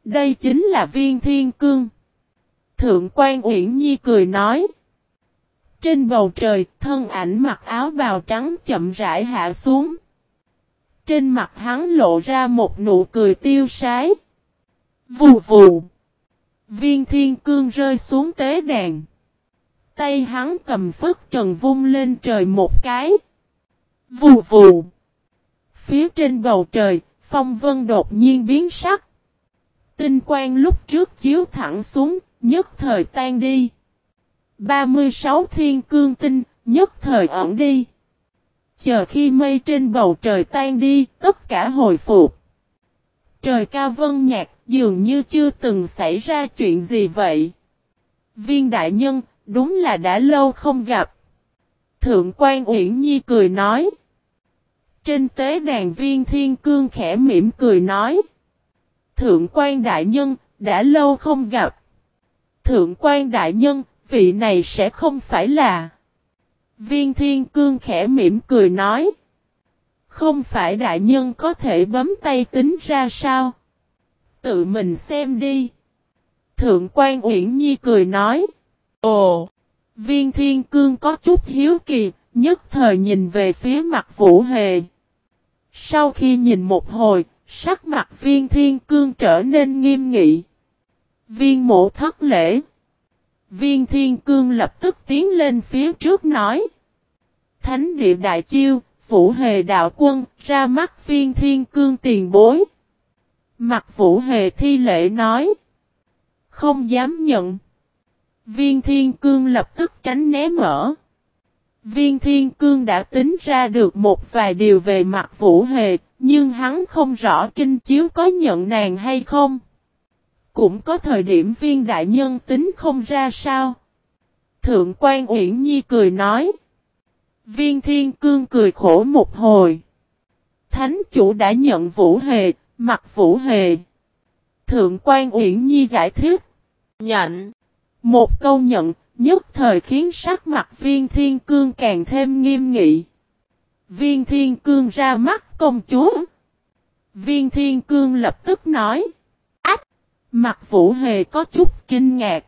Đây chính là viên thiên cương. Thượng quan Uyển Nhi cười nói. Trên bầu trời, thân ảnh mặc áo bào trắng chậm rãi hạ xuống. Trên mặt hắn lộ ra một nụ cười tiêu sái. Vù vù. Viên thiên cương rơi xuống tế đàn. Tay hắn cầm phất trần vung lên trời một cái. Vù vù. Phía trên bầu trời, phong vân đột nhiên biến sắc. Tinh quang lúc trước chiếu thẳng xuống, nhất thời tan đi. 36 thiên cương tinh, nhất thời ẩn đi. chờ khi mây trên bầu trời tan đi, tất cả hồi phục. Trời cao vân nhạc, dường như chưa từng xảy ra chuyện gì vậy. Viên đại nhân, đúng là đã lâu không gặp. Thượng quan Uyển Nhi cười nói. Trên tế đàn viên thiên cương khẽ mỉm cười nói. Thượng quan đại nhân, đã lâu không gặp. Thượng quan đại nhân, vị này sẽ không phải là. Viên thiên cương khẽ mỉm cười nói. Không phải đại nhân có thể bấm tay tính ra sao? Tự mình xem đi. Thượng quan Uyển Nhi cười nói. Ồ! Viên thiên cương có chút hiếu kỳ, nhất thời nhìn về phía mặt vũ hề. Sau khi nhìn một hồi, sắc mặt viên thiên cương trở nên nghiêm nghị. Viên mộ thất lễ. Viên thiên cương lập tức tiến lên phía trước nói. Thánh địa đại chiêu, vũ hề đạo quân, ra mắt viên thiên cương tiền bối. Mặt vũ hề thi lễ nói. Không dám nhận. Viên thiên cương lập tức tránh né mở. Viên thiên cương đã tính ra được một vài điều về mặt vũ hề, nhưng hắn không rõ kinh chiếu có nhận nàng hay không. Cũng có thời điểm viên đại nhân tính không ra sao. Thượng quan Uyển Nhi cười nói. Viên thiên cương cười khổ một hồi. Thánh chủ đã nhận vũ hề, mặt vũ hề. Thượng quan Uyển Nhi giải thích. Nhận. Một câu nhận, nhất thời khiến sắc mặt viên thiên cương càng thêm nghiêm nghị. Viên thiên cương ra mắt công chúa. Viên thiên cương lập tức nói. Ách! Mặt vũ hề có chút kinh ngạc.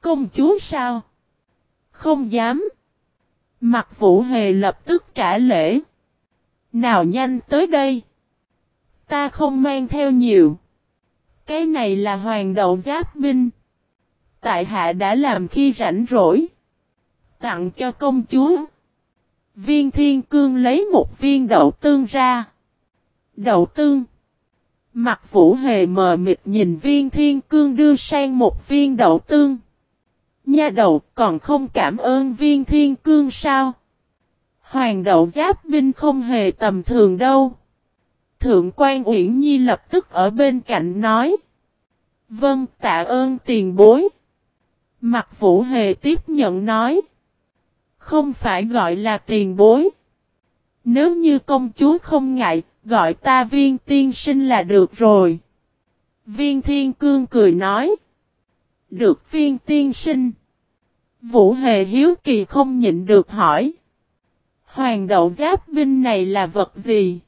Công chúa sao? Không dám. Mặt vũ hề lập tức trả lễ. Nào nhanh tới đây. Ta không mang theo nhiều. Cái này là hoàng đậu giáp binh tại hạ đã làm khi rảnh rỗi. Tặng cho công chúa. Viên thiên cương lấy một viên đậu tương ra. Đậu tương. Mặt vũ hề mờ mịt nhìn viên thiên cương đưa sang một viên đậu tương. Nha đầu, còn không cảm ơn viên thiên cương sao? Hoàng đậu giáp binh không hề tầm thường đâu. Thượng quan Uyển Nhi lập tức ở bên cạnh nói. Vâng tạ ơn tiền bối. Mặt vũ hề tiếp nhận nói. Không phải gọi là tiền bối. Nếu như công chúa không ngại, gọi ta viên tiên sinh là được rồi. Viên thiên cương cười nói. Được viên tiên sinh. Vũ hề hiếu kỳ không nhịn được hỏi. Hoàng đậu giáp binh này là vật gì?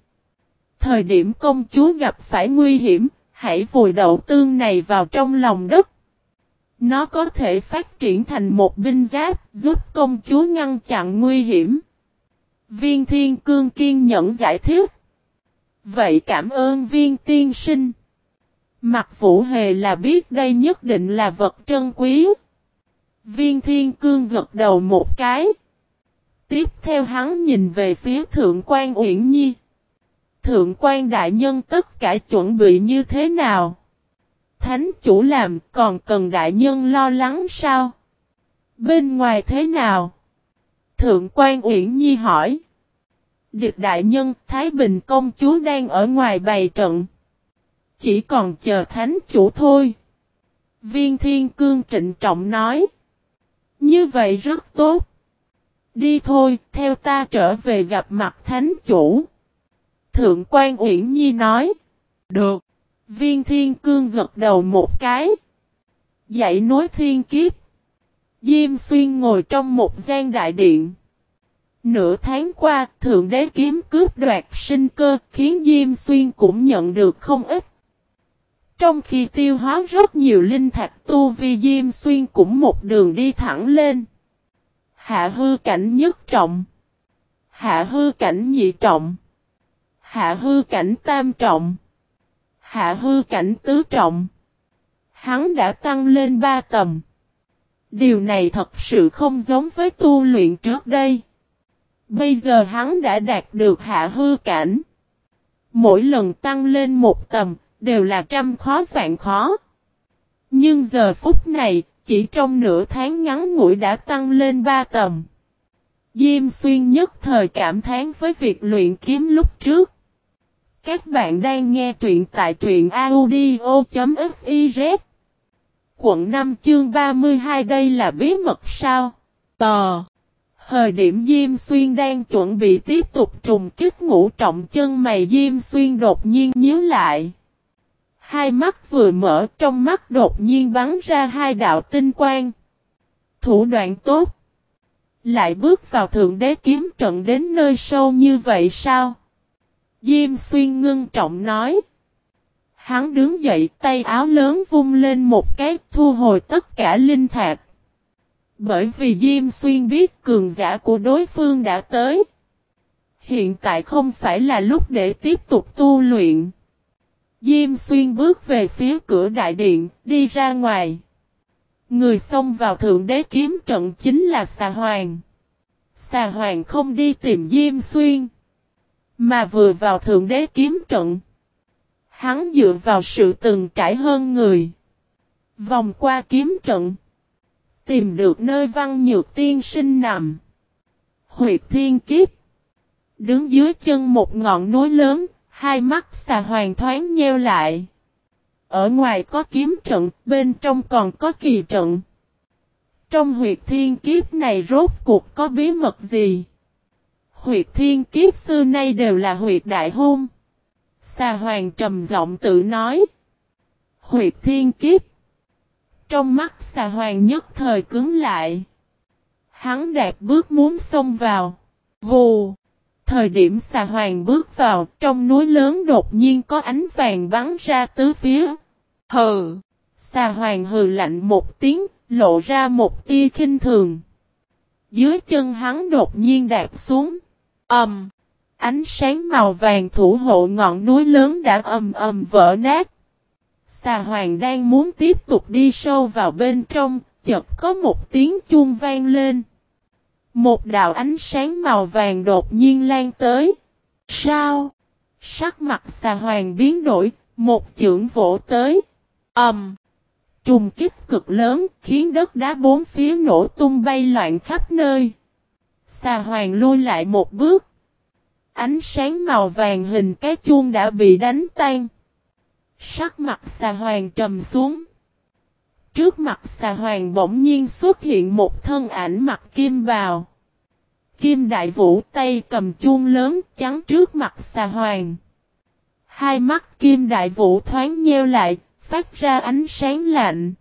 Thời điểm công chúa gặp phải nguy hiểm, hãy vùi đậu tương này vào trong lòng đất. Nó có thể phát triển thành một binh giáp giúp công chúa ngăn chặn nguy hiểm. Viên thiên cương kiên nhẫn giải thích. Vậy cảm ơn viên tiên sinh. Mặt vũ hề là biết đây nhất định là vật trân quý. Viên thiên cương gật đầu một cái. Tiếp theo hắn nhìn về phía thượng quan Uyển Nhi. Thượng quan đại nhân tất cả chuẩn bị như thế nào? Thánh chủ làm còn cần đại nhân lo lắng sao? Bên ngoài thế nào? Thượng quan Uyển Nhi hỏi. Địch đại nhân Thái Bình công chúa đang ở ngoài bày trận. Chỉ còn chờ thánh chủ thôi. Viên thiên cương trịnh trọng nói. Như vậy rất tốt. Đi thôi, theo ta trở về gặp mặt thánh chủ. Thượng quan Uyển Nhi nói. Được. Viên thiên cương gật đầu một cái. Dạy nối thiên kiếp. Diêm xuyên ngồi trong một gian đại điện. Nửa tháng qua, Thượng Đế kiếm cướp đoạt sinh cơ, khiến Diêm Xuyên cũng nhận được không ít. Trong khi tiêu hóa rất nhiều linh thạch tu vi Diêm Xuyên cũng một đường đi thẳng lên. Hạ hư cảnh nhất trọng. Hạ hư cảnh nhị trọng. Hạ hư cảnh tam trọng. Hạ hư cảnh tứ trọng. Hắn đã tăng lên ba tầm. Điều này thật sự không giống với tu luyện trước đây. Bây giờ hắn đã đạt được hạ hư cảnh. Mỗi lần tăng lên một tầm, đều là trăm khó vạn khó. Nhưng giờ phút này, chỉ trong nửa tháng ngắn ngủi đã tăng lên ba tầm. Diêm xuyên nhất thời cảm thán với việc luyện kiếm lúc trước. Các bạn đang nghe truyện tại truyện audio.fiz Quận 5 chương 32 đây là bí mật sao? Tò Thời điểm Diêm Xuyên đang chuẩn bị tiếp tục trùng kích ngũ trọng chân mày Diêm Xuyên đột nhiên nhíu lại. Hai mắt vừa mở, trong mắt đột nhiên bắn ra hai đạo tinh quang. Thủ đoạn tốt. Lại bước vào thượng đế kiếm trận đến nơi sâu như vậy sao? Diêm xuyên ngưng trọng nói. Hắn đứng dậy tay áo lớn vung lên một cái thu hồi tất cả linh thạc. Bởi vì Diêm Xuyên biết cường giả của đối phương đã tới. Hiện tại không phải là lúc để tiếp tục tu luyện. Diêm Xuyên bước về phía cửa đại điện, đi ra ngoài. Người xông vào thượng đế kiếm trận chính là xà hoàng. Xà hoàng không đi tìm Diêm Xuyên. Mà vừa vào thượng đế kiếm trận. Hắn dựa vào sự từng trải hơn người. Vòng qua kiếm trận. Tìm được nơi văn nhược tiên sinh nằm. Huyệt thiên kiếp. Đứng dưới chân một ngọn núi lớn, hai mắt xà hoàng thoáng nheo lại. Ở ngoài có kiếm trận, bên trong còn có kỳ trận. Trong huyệt thiên kiếp này rốt cuộc có bí mật gì? Huyệt thiên kiếp xưa nay đều là huyệt đại hôn. Xà hoàng trầm giọng tự nói. Huyệt thiên kiếp. Trong mắt xà hoàng nhất thời cứng lại. Hắn đạp bước muốn xông vào. Vù. Thời điểm xà hoàng bước vào, trong núi lớn đột nhiên có ánh vàng bắn ra tứ phía. Hừ! Xà hoàng hừ lạnh một tiếng, lộ ra một tia khinh thường. Dưới chân hắn đột nhiên đạp xuống. Ầm! Um, ánh sáng màu vàng thủ hộ ngọn núi lớn đã ầm ầm vỡ nát. Xà hoàng đang muốn tiếp tục đi sâu vào bên trong, chợt có một tiếng chuông vang lên. Một đạo ánh sáng màu vàng đột nhiên lan tới. Sao? Sắc mặt xà hoàng biến đổi, một chưởng vỗ tới. Ầm! Um, trùng kích cực lớn khiến đất đá bốn phía nổ tung bay loạn khắp nơi. Xà hoàng lui lại một bước. Ánh sáng màu vàng hình cái chuông đã bị đánh tan. Sắc mặt xà hoàng trầm xuống. Trước mặt xà hoàng bỗng nhiên xuất hiện một thân ảnh mặt kim bào. Kim đại vũ tay cầm chuông lớn chắn trước mặt xà hoàng. Hai mắt kim đại vũ thoáng nheo lại, phát ra ánh sáng lạnh.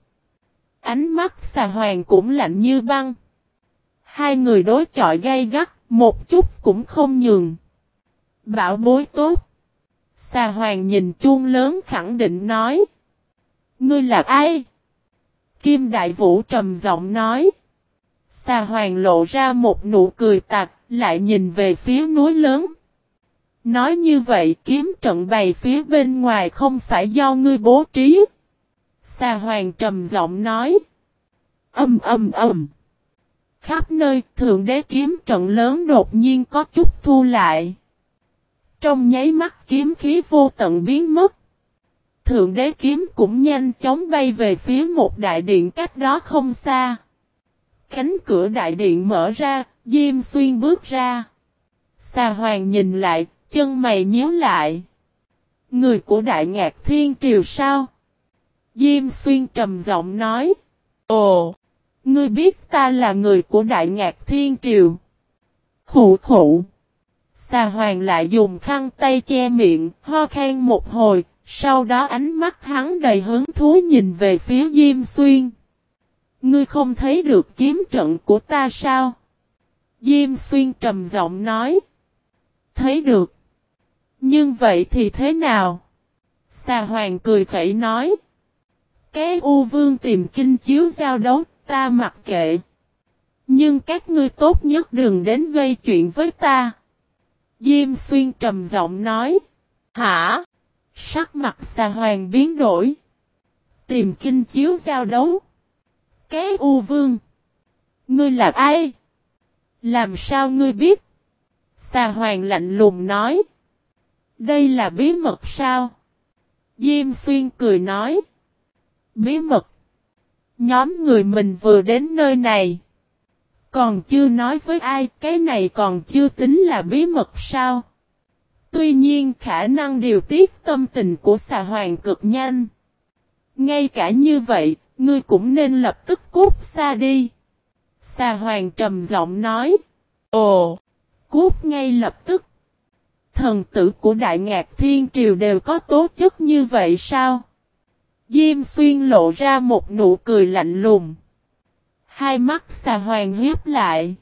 Ánh mắt xà hoàng cũng lạnh như băng. Hai người đối chọi gay gắt, một chút cũng không nhường. Bảo bối tốt. Xà hoàng nhìn chuông lớn khẳng định nói. Ngươi là ai? Kim Đại Vũ trầm giọng nói. Xà hoàng lộ ra một nụ cười tạc, lại nhìn về phía núi lớn. Nói như vậy kiếm trận bày phía bên ngoài không phải do ngươi bố trí. Xà hoàng trầm giọng nói. Âm âm âm. Khắp nơi thượng đế kiếm trận lớn đột nhiên có chút thu lại. Trong nháy mắt kiếm khí vô tận biến mất. Thượng đế kiếm cũng nhanh chóng bay về phía một đại điện cách đó không xa. Cánh cửa đại điện mở ra, Diêm Xuyên bước ra. Xà hoàng nhìn lại, chân mày nhíu lại. Người của đại ngạc thiên triều sao? Diêm Xuyên trầm giọng nói. Ồ! Ngươi biết ta là người của đại ngạc thiên triều. Khủ khủ! Xà hoàng lại dùng khăn tay che miệng, ho khan một hồi, sau đó ánh mắt hắn đầy hứng thú nhìn về phía Diêm Xuyên. Ngươi không thấy được kiếm trận của ta sao? Diêm Xuyên trầm giọng nói. Thấy được. Nhưng vậy thì thế nào? Xà hoàng cười khẩy nói. Cái U Vương tìm kinh chiếu giao đấu, ta mặc kệ. Nhưng các ngươi tốt nhất đừng đến gây chuyện với ta. Diêm xuyên trầm giọng nói. Hả? Sắc mặt xà hoàng biến đổi. Tìm kinh chiếu giao đấu. Cái U Vương. Ngươi là ai? Làm sao ngươi biết? Xà hoàng lạnh lùng nói. Đây là bí mật sao? Diêm xuyên cười nói. Bí mật. Nhóm người mình vừa đến nơi này. Còn chưa nói với ai, cái này còn chưa tính là bí mật sao? Tuy nhiên khả năng điều tiết tâm tình của xà hoàng cực nhanh. Ngay cả như vậy, ngươi cũng nên lập tức cút xa đi. Xà hoàng trầm giọng nói. Ồ, cút ngay lập tức. Thần tử của Đại Ngạc Thiên Triều đều có tố chất như vậy sao? Diêm xuyên lộ ra một nụ cười lạnh lùng. Hai mắt xà hoàng hiếp lại.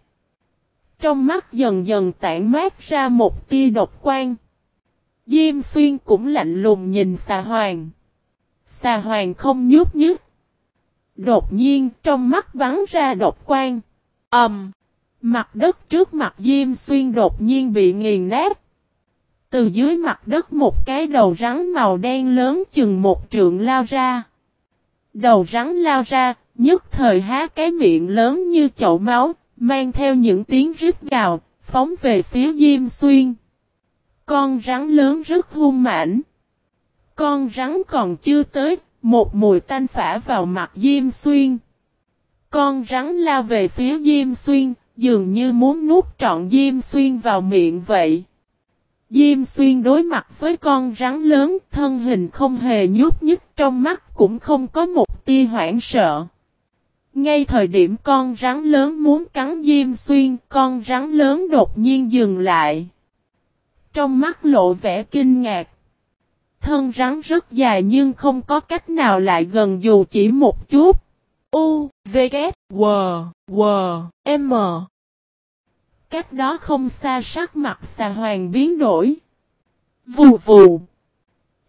Trong mắt dần dần tản mát ra một tia độc quan. Diêm xuyên cũng lạnh lùng nhìn xà hoàng. Xà hoàng không nhúc nhích. Đột nhiên trong mắt bắn ra độc quan. ầm, um, Mặt đất trước mặt Diêm xuyên đột nhiên bị nghiền nát. Từ dưới mặt đất một cái đầu rắn màu đen lớn chừng một trượng lao ra. Đầu rắn lao ra, nhất thời há cái miệng lớn như chậu máu, mang theo những tiếng rít gào, phóng về phía Diêm Xuyên. Con rắn lớn rất hung mãnh. Con rắn còn chưa tới, một mùi tanh phả vào mặt Diêm Xuyên. Con rắn lao về phía Diêm Xuyên, dường như muốn nuốt trọn Diêm Xuyên vào miệng vậy. Diêm xuyên đối mặt với con rắn lớn, thân hình không hề nhút nhích trong mắt cũng không có một tia hoảng sợ. Ngay thời điểm con rắn lớn muốn cắn Diêm xuyên, con rắn lớn đột nhiên dừng lại. Trong mắt lộ vẻ kinh ngạc. Thân rắn rất dài nhưng không có cách nào lại gần dù chỉ một chút. U, V, K, W, W, M cách đó không xa sắc mặt xà hoàng biến đổi. Vù vù.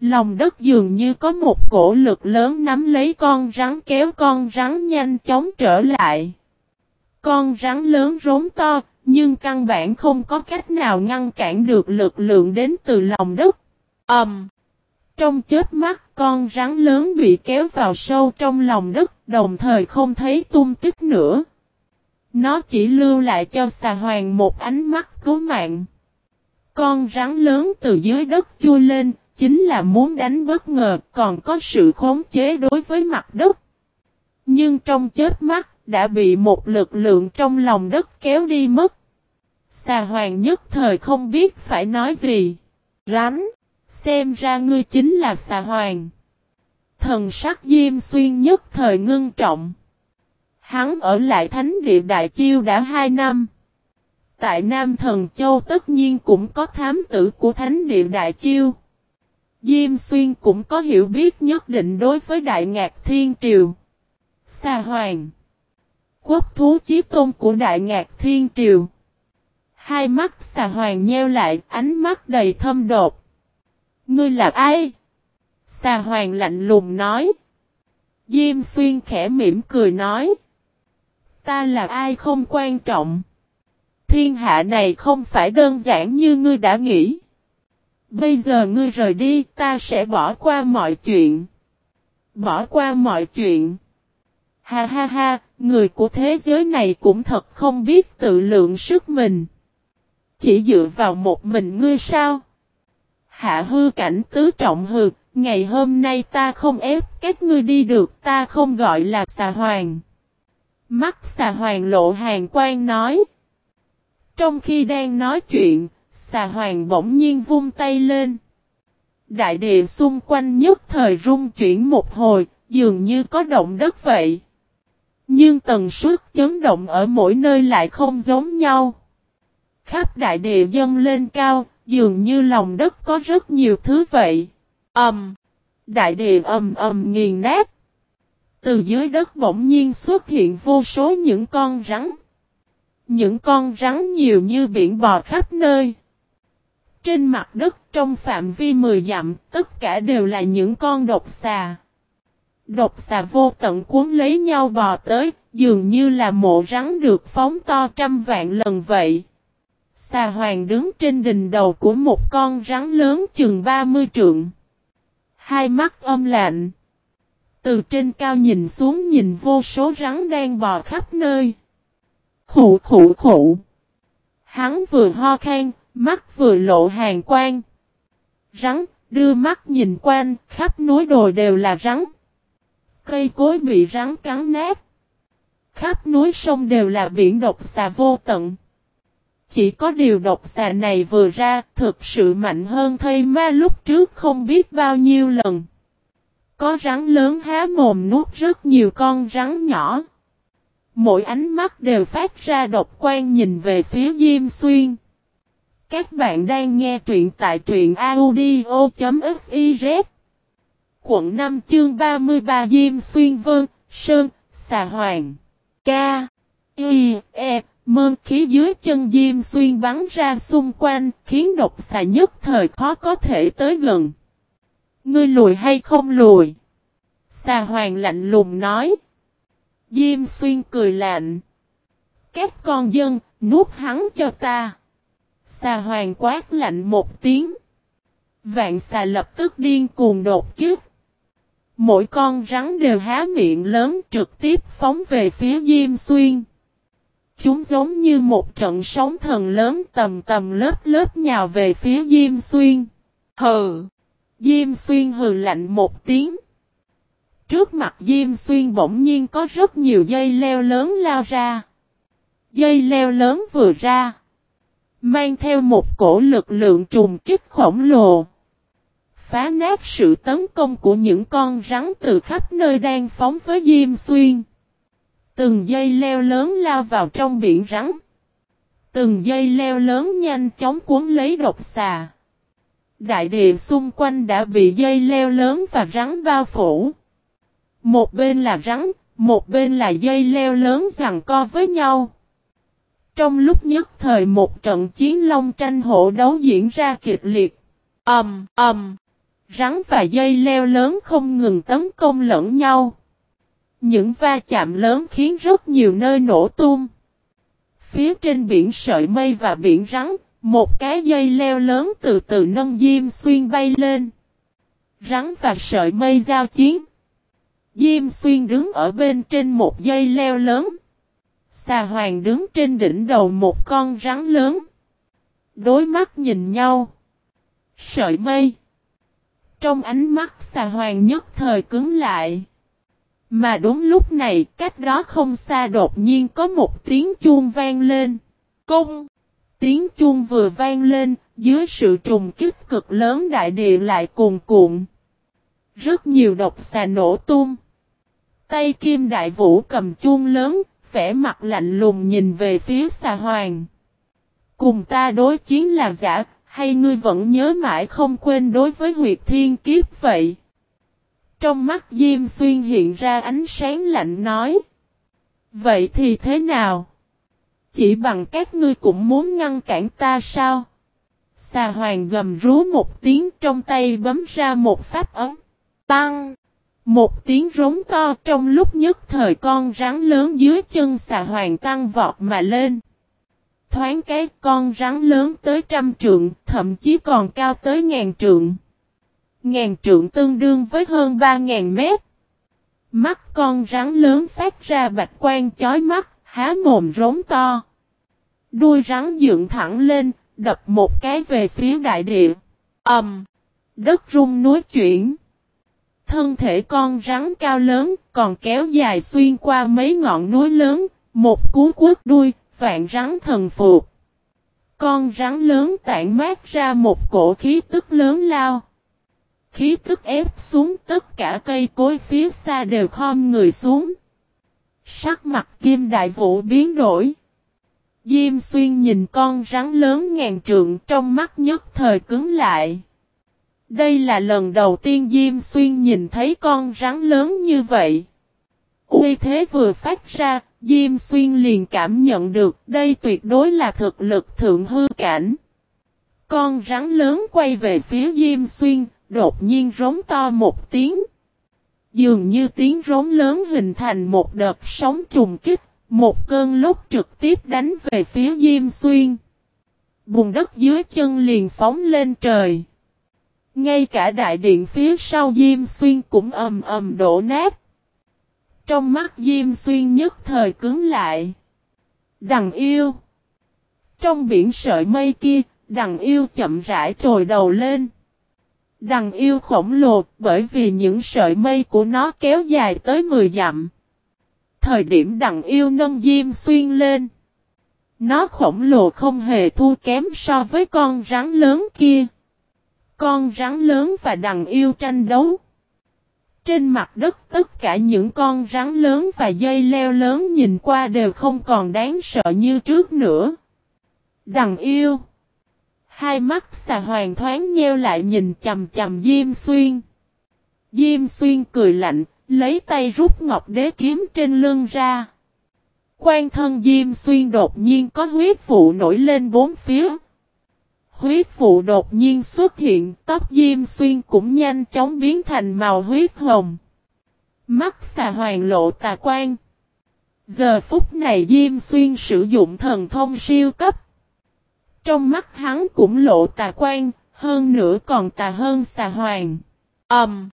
Lòng đất dường như có một cổ lực lớn nắm lấy con rắn kéo con rắn nhanh chóng trở lại. Con rắn lớn rốn to, nhưng căn bản không có cách nào ngăn cản được lực lượng đến từ lòng đất. Ầm. Um, trong chết mắt, con rắn lớn bị kéo vào sâu trong lòng đất, đồng thời không thấy tung tích nữa. Nó chỉ lưu lại cho xà hoàng một ánh mắt cứu mạng. Con rắn lớn từ dưới đất chui lên, chính là muốn đánh bất ngờ, còn có sự khống chế đối với mặt đất. Nhưng trong chết mắt, đã bị một lực lượng trong lòng đất kéo đi mất. Xà hoàng nhất thời không biết phải nói gì. Rắn, xem ra ngươi chính là xà hoàng. Thần sắc diêm xuyên nhất thời ngưng trọng. Hắn ở lại thánh địa Đại Chiêu đã 2 năm. Tại Nam Thần Châu tất nhiên cũng có thám tử của thánh địa Đại Chiêu. Diêm Xuyên cũng có hiểu biết nhất định đối với Đại Ngạc Thiên Triều. Xà Hoàng Quốc thú chí tôn của Đại Ngạc Thiên Triều. Hai mắt xà hoàng nheo lại, ánh mắt đầy thâm đột. Ngươi là ai? Xà hoàng lạnh lùng nói. Diêm xuyên khẽ mỉm cười nói. Ta là ai không quan trọng. Thiên hạ này không phải đơn giản như ngươi đã nghĩ. Bây giờ ngươi rời đi, ta sẽ bỏ qua mọi chuyện. Bỏ qua mọi chuyện. Ha ha ha, người của thế giới này cũng thật không biết tự lượng sức mình. Chỉ dựa vào một mình ngươi sao? Hạ hư cảnh tứ trọng hư, ngày hôm nay ta không ép các ngươi đi được ta không gọi là xà hoàng. Mắt xà hoàng lộ hàng quan nói. Trong khi đang nói chuyện, xà hoàng bỗng nhiên vung tay lên. Đại địa xung quanh nhất thời rung chuyển một hồi, dường như có động đất vậy. Nhưng tần suất chấn động ở mỗi nơi lại không giống nhau. Khắp đại địa dâng lên cao, dường như lòng đất có rất nhiều thứ vậy. Ầm! Um, đại địa ầm ầm nghiền nát. Từ dưới đất bỗng nhiên xuất hiện vô số những con rắn. Những con rắn nhiều như biển bò khắp nơi. Trên mặt đất trong phạm vi 10 dặm, tất cả đều là những con độc xà. Độc xà vô tận cuốn lấy nhau bò tới, dường như là mộ rắn được phóng to trăm vạn lần vậy. Xà hoàng đứng trên đỉnh đầu của một con rắn lớn chừng 30 trượng. Hai mắt âm lạnh. Từ trên cao nhìn xuống nhìn vô số rắn đang bò khắp nơi. Khủ khủ khủ. Hắn vừa ho khan, mắt vừa lộ hàng quang. Rắn, đưa mắt nhìn quanh, khắp núi đồi đều là rắn. Cây cối bị rắn cắn nát. Khắp núi sông đều là biển độc xà vô tận. Chỉ có điều độc xà này vừa ra thực sự mạnh hơn thây ma lúc trước không biết bao nhiêu lần. Có rắn lớn há mồm nuốt rất nhiều con rắn nhỏ. Mỗi ánh mắt đều phát ra độc quan nhìn về phía Diêm Xuyên. Các bạn đang nghe truyện tại truyện audio.fiz Quận 5 chương 33 Diêm Xuyên Vân, Sơn, Xà Hoàng Ca Y, E, Mơn khí dưới chân Diêm Xuyên bắn ra xung quanh khiến độc xà nhất thời khó có thể tới gần. Ngươi lùi hay không lùi? Xà Hoàng lạnh lùng nói. Diêm Xuyên cười lạnh. Các con dân, nuốt hắn cho ta. Xà hoàng quát lạnh một tiếng. Vạn xà lập tức điên cuồng đột kích. Mỗi con rắn đều há miệng lớn trực tiếp phóng về phía Diêm Xuyên. Chúng giống như một trận sóng thần lớn tầm tầm lớp lớp nhào về phía Diêm Xuyên. Hừ! Diêm Xuyên hừ lạnh một tiếng. Trước mặt Diêm Xuyên bỗng nhiên có rất nhiều dây leo lớn lao ra. Dây leo lớn vừa ra. Mang theo một cổ lực lượng trùng kích khổng lồ. Phá nát sự tấn công của những con rắn từ khắp nơi đang phóng với Diêm Xuyên. Từng dây leo lớn lao vào trong biển rắn. Từng dây leo lớn nhanh chóng cuốn lấy độc xà. Đại địa xung quanh đã bị dây leo lớn và rắn bao phủ. Một bên là rắn, một bên là dây leo lớn rằng co với nhau. Trong lúc nhất thời một trận chiến long tranh hộ đấu diễn ra kịch liệt. Ầm, um, ầm. Um, rắn và dây leo lớn không ngừng tấn công lẫn nhau. Những va chạm lớn khiến rất nhiều nơi nổ tung. Phía trên biển sợi mây và biển rắn, một cái dây leo lớn từ từ nâng diêm xuyên bay lên. Rắn và sợi mây giao chiến. Diêm xuyên đứng ở bên trên một dây leo lớn. Xà hoàng đứng trên đỉnh đầu một con rắn lớn. Đối mắt nhìn nhau. Sợi mây. Trong ánh mắt xà hoàng nhất thời cứng lại. Mà đúng lúc này, cách đó không xa đột nhiên có một tiếng chuông vang lên. Cung! Tiếng chuông vừa vang lên, dưới sự trùng kích cực lớn đại địa lại cuồn cuộn. Rất nhiều độc xà nổ tung. Tay kim đại vũ cầm chuông lớn, vẻ mặt lạnh lùng nhìn về phía xà hoàng. Cùng ta đối chiến là giả, hay ngươi vẫn nhớ mãi không quên đối với huyệt thiên kiếp vậy? Trong mắt Diêm Xuyên hiện ra ánh sáng lạnh nói. Vậy thì thế nào? Chỉ bằng các ngươi cũng muốn ngăn cản ta sao? Xà hoàng gầm rú một tiếng trong tay bấm ra một pháp ấm. Tăng! Một tiếng rống to trong lúc nhất thời con rắn lớn dưới chân xà hoàng tăng vọt mà lên. Thoáng cái con rắn lớn tới trăm trượng, thậm chí còn cao tới ngàn trượng. Ngàn trượng tương đương với hơn ba ngàn mét. Mắt con rắn lớn phát ra bạch quan chói mắt, há mồm rống to. Đuôi rắn dựng thẳng lên, đập một cái về phía đại địa. ầm, um, Đất rung núi chuyển. Thân thể con rắn cao lớn còn kéo dài xuyên qua mấy ngọn núi lớn, một cú quất đuôi, vạn rắn thần phục. Con rắn lớn tản mát ra một cổ khí tức lớn lao. Khí tức ép xuống tất cả cây cối phía xa đều khom người xuống. Sắc mặt kim đại vũ biến đổi. Diêm xuyên nhìn con rắn lớn ngàn trượng trong mắt nhất thời cứng lại. Đây là lần đầu tiên Diêm Xuyên nhìn thấy con rắn lớn như vậy. Uy thế vừa phát ra, Diêm Xuyên liền cảm nhận được đây tuyệt đối là thực lực thượng hư cảnh. Con rắn lớn quay về phía Diêm Xuyên, đột nhiên rống to một tiếng. Dường như tiếng rống lớn hình thành một đợt sóng trùng kích, một cơn lốc trực tiếp đánh về phía Diêm Xuyên. Bùn đất dưới chân liền phóng lên trời. Ngay cả đại điện phía sau Diêm Xuyên cũng ầm ầm đổ nát. Trong mắt Diêm Xuyên nhất thời cứng lại. Đằng yêu. Trong biển sợi mây kia, đằng yêu chậm rãi trồi đầu lên. Đằng yêu khổng lồ, bởi vì những sợi mây của nó kéo dài tới 10 dặm. thời điểm đằng yêu nâng Diêm Xuyên lên. Nó khổng lồ không hề thua kém so với con rắn lớn kia. Con rắn lớn và đằng yêu tranh đấu. Trên mặt đất tất cả những con rắn lớn và dây leo lớn nhìn qua đều không còn đáng sợ như trước nữa. Đằng yêu. Hai mắt xà hoàng thoáng nheo lại nhìn chầm chầm Diêm Xuyên. Diêm Xuyên cười lạnh, lấy tay rút ngọc đế kiếm trên lưng ra. Quan thân Diêm Xuyên đột nhiên có huyết vụ nổi lên bốn phía. Huyết vụ đột nhiên xuất hiện, tóc Diêm Xuyên cũng nhanh chóng biến thành màu huyết hồng. Mắt xà hoàng lộ tà quan. Giờ phút này Diêm Xuyên sử dụng thần thông siêu cấp. Trong mắt hắn cũng lộ tà quan, hơn nữa còn tà hơn xà hoàng. Ẩm. Um,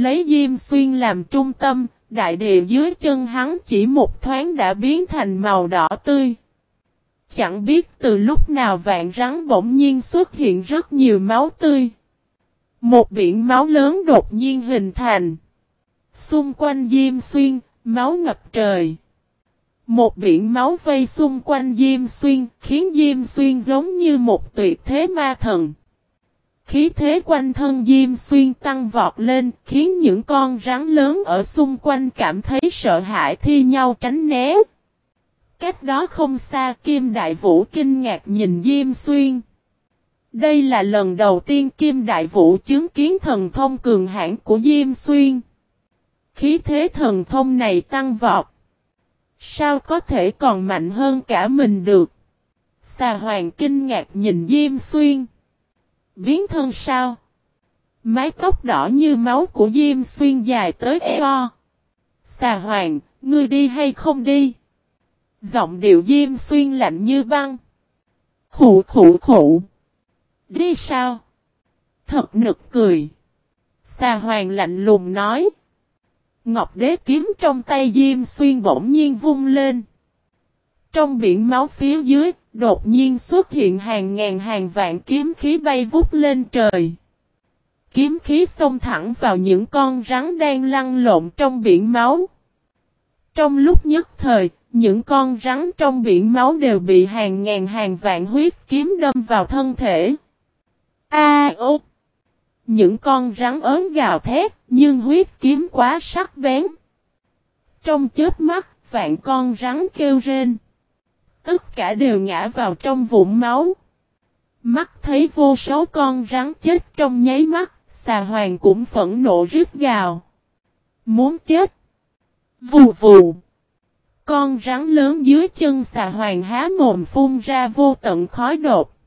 lấy Diêm Xuyên làm trung tâm, đại địa dưới chân hắn chỉ một thoáng đã biến thành màu đỏ tươi. Chẳng biết từ lúc nào vạn rắn bỗng nhiên xuất hiện rất nhiều máu tươi. Một biển máu lớn đột nhiên hình thành. Xung quanh Diêm Xuyên, máu ngập trời. Một biển máu vây xung quanh Diêm Xuyên, khiến Diêm Xuyên giống như một tuyệt thế ma thần. Khí thế quanh thân Diêm Xuyên tăng vọt lên, khiến những con rắn lớn ở xung quanh cảm thấy sợ hãi thi nhau tránh né. Cách đó không xa Kim Đại Vũ kinh ngạc nhìn Diêm Xuyên. Đây là lần đầu tiên Kim Đại Vũ chứng kiến thần thông cường hãn của Diêm Xuyên. Khí thế thần thông này tăng vọt. Sao có thể còn mạnh hơn cả mình được? Xà hoàng kinh ngạc nhìn Diêm Xuyên. Biến thân sao? Mái tóc đỏ như máu của Diêm Xuyên dài tới eo. Xà hoàng, ngươi đi hay không đi? Giọng điệu Diêm Xuyên lạnh như băng. Khủ khủ khủ. Đi sao? Thật nực cười. Xà hoàng lạnh lùng nói. Ngọc đế kiếm trong tay Diêm Xuyên bỗng nhiên vung lên. Trong biển máu phía dưới, đột nhiên xuất hiện hàng ngàn hàng vạn kiếm khí bay vút lên trời. Kiếm khí xông thẳng vào những con rắn đang lăn lộn trong biển máu. Trong lúc nhất thời, những con rắn trong biển máu đều bị hàng ngàn hàng vạn huyết kiếm đâm vào thân thể. A à, những con rắn ớn gào thét, nhưng huyết kiếm quá sắc bén. Trong chớp mắt, vạn con rắn kêu rên. Tất cả đều ngã vào trong vũng máu. Mắt thấy vô số con rắn chết trong nháy mắt, xà hoàng cũng phẫn nộ rít gào. Muốn chết. Vù vù. Con rắn lớn dưới chân xà hoàng há mồm phun ra vô tận khói đột.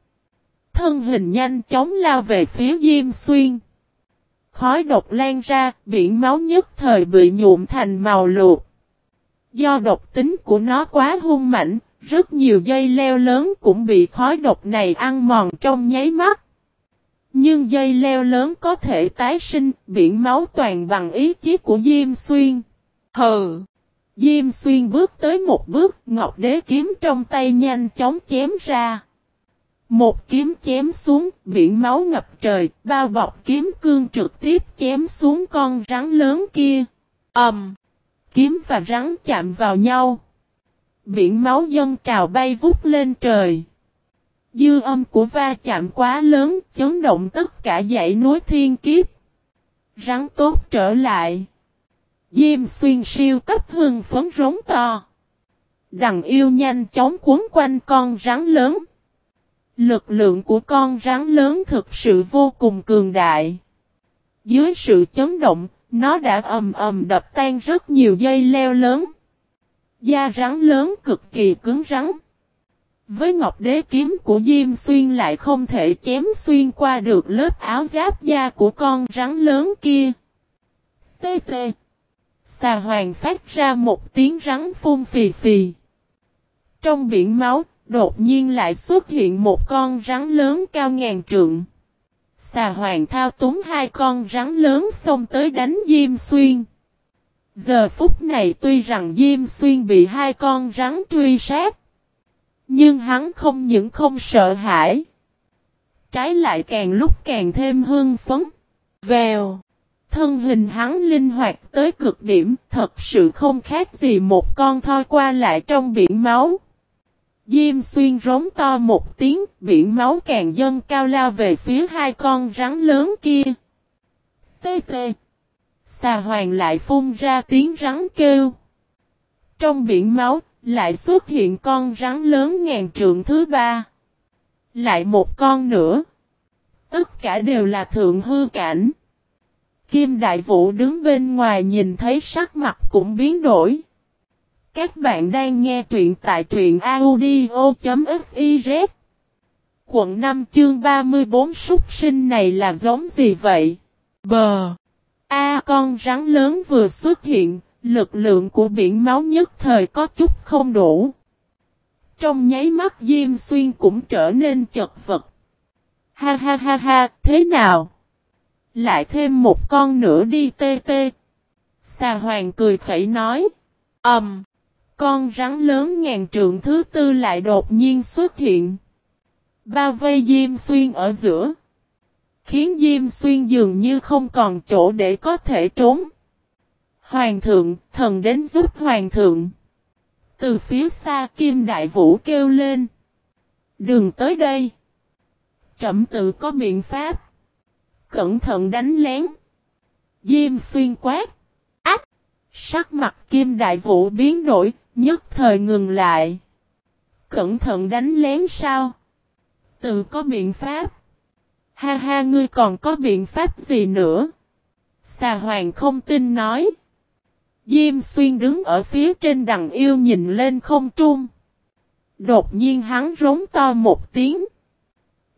Thân hình nhanh chóng lao về phía Diêm Xuyên. Khói độc lan ra, biển máu nhất thời bị nhuộm thành màu luộc. Do độc tính của nó quá hung mạnh, rất nhiều dây leo lớn cũng bị khói độc này ăn mòn trong nháy mắt. Nhưng dây leo lớn có thể tái sinh, biển máu toàn bằng ý chí của Diêm Xuyên. Hừ! Diêm Xuyên bước tới một bước, Ngọc Đế kiếm trong tay nhanh chóng chém ra. Một kiếm chém xuống, biển máu ngập trời, bao bọc kiếm cương trực tiếp chém xuống con rắn lớn kia. Ầm! Um, kiếm và rắn chạm vào nhau. Biển máu dân trào bay vút lên trời. Dư âm của va chạm quá lớn, chấn động tất cả dãy núi thiên kiếp. Rắn tốt trở lại. Diêm xuyên siêu cấp hương phấn rống to. Đằng yêu nhanh chóng cuốn quanh con rắn lớn. Lực lượng của con rắn lớn thực sự vô cùng cường đại. Dưới sự chấn động, nó đã ầm ầm đập tan rất nhiều dây leo lớn. Da rắn lớn cực kỳ cứng rắn. Với ngọc đế kiếm của Diêm Xuyên lại không thể chém xuyên qua được lớp áo giáp da của con rắn lớn kia. Tê tê. Xà hoàng phát ra một tiếng rắn phun phì phì. Trong biển máu, đột nhiên lại xuất hiện một con rắn lớn cao ngàn trượng. Xà hoàng thao túng hai con rắn lớn xông tới đánh Diêm Xuyên. Giờ phút này tuy rằng Diêm Xuyên bị hai con rắn truy sát. Nhưng hắn không những không sợ hãi. Trái lại càng lúc càng thêm hưng phấn. Vèo. Thân hình hắn linh hoạt tới cực điểm, thật sự không khác gì một con thoi qua lại trong biển máu. Diêm xuyên rống to một tiếng, biển máu càng dâng cao lao về phía hai con rắn lớn kia. Tê tê. Xà hoàng lại phun ra tiếng rắn kêu. Trong biển máu, lại xuất hiện con rắn lớn ngàn trượng thứ ba. Lại một con nữa. Tất cả đều là thượng hư cảnh. Kim Đại Vũ đứng bên ngoài nhìn thấy sắc mặt cũng biến đổi. Các bạn đang nghe truyện tại truyện audio.fiz Quận 5 chương 34 súc sinh này là giống gì vậy? Bờ A con rắn lớn vừa xuất hiện, lực lượng của biển máu nhất thời có chút không đủ. Trong nháy mắt Diêm Xuyên cũng trở nên chật vật. Ha ha ha ha, thế nào? Lại thêm một con nữa đi tê tê. Xà hoàng cười khẩy nói. Ẩm. Um, con rắn lớn ngàn trượng thứ tư lại đột nhiên xuất hiện. Bao vây Diêm Xuyên ở giữa. Khiến Diêm Xuyên dường như không còn chỗ để có thể trốn. Hoàng thượng, thần đến giúp hoàng thượng. Từ phía xa Kim Đại Vũ kêu lên. Đừng tới đây. Trẩm tự có biện pháp. Cẩn thận đánh lén. Diêm xuyên quát. Ách! Sắc mặt Kim Đại Vũ biến đổi, nhất thời ngừng lại. Cẩn thận đánh lén sao? Tự có biện pháp. Ha ha ngươi còn có biện pháp gì nữa? Xà hoàng không tin nói. Diêm xuyên đứng ở phía trên đằng yêu nhìn lên không trung. Đột nhiên hắn rống to một tiếng.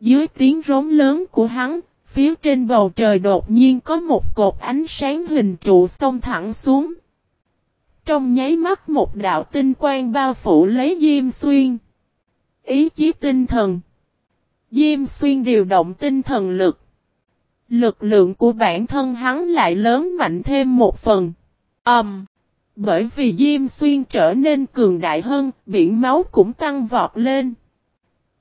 Dưới tiếng rống lớn của hắn, phía trên bầu trời đột nhiên có một cột ánh sáng hình trụ xông thẳng xuống. Trong nháy mắt một đạo tinh quang bao phủ lấy Diêm Xuyên. Ý chí tinh thần. Diêm Xuyên điều động tinh thần lực. Lực lượng của bản thân hắn lại lớn mạnh thêm một phần. Âm. Um, bởi vì Diêm Xuyên trở nên cường đại hơn, biển máu cũng tăng vọt lên.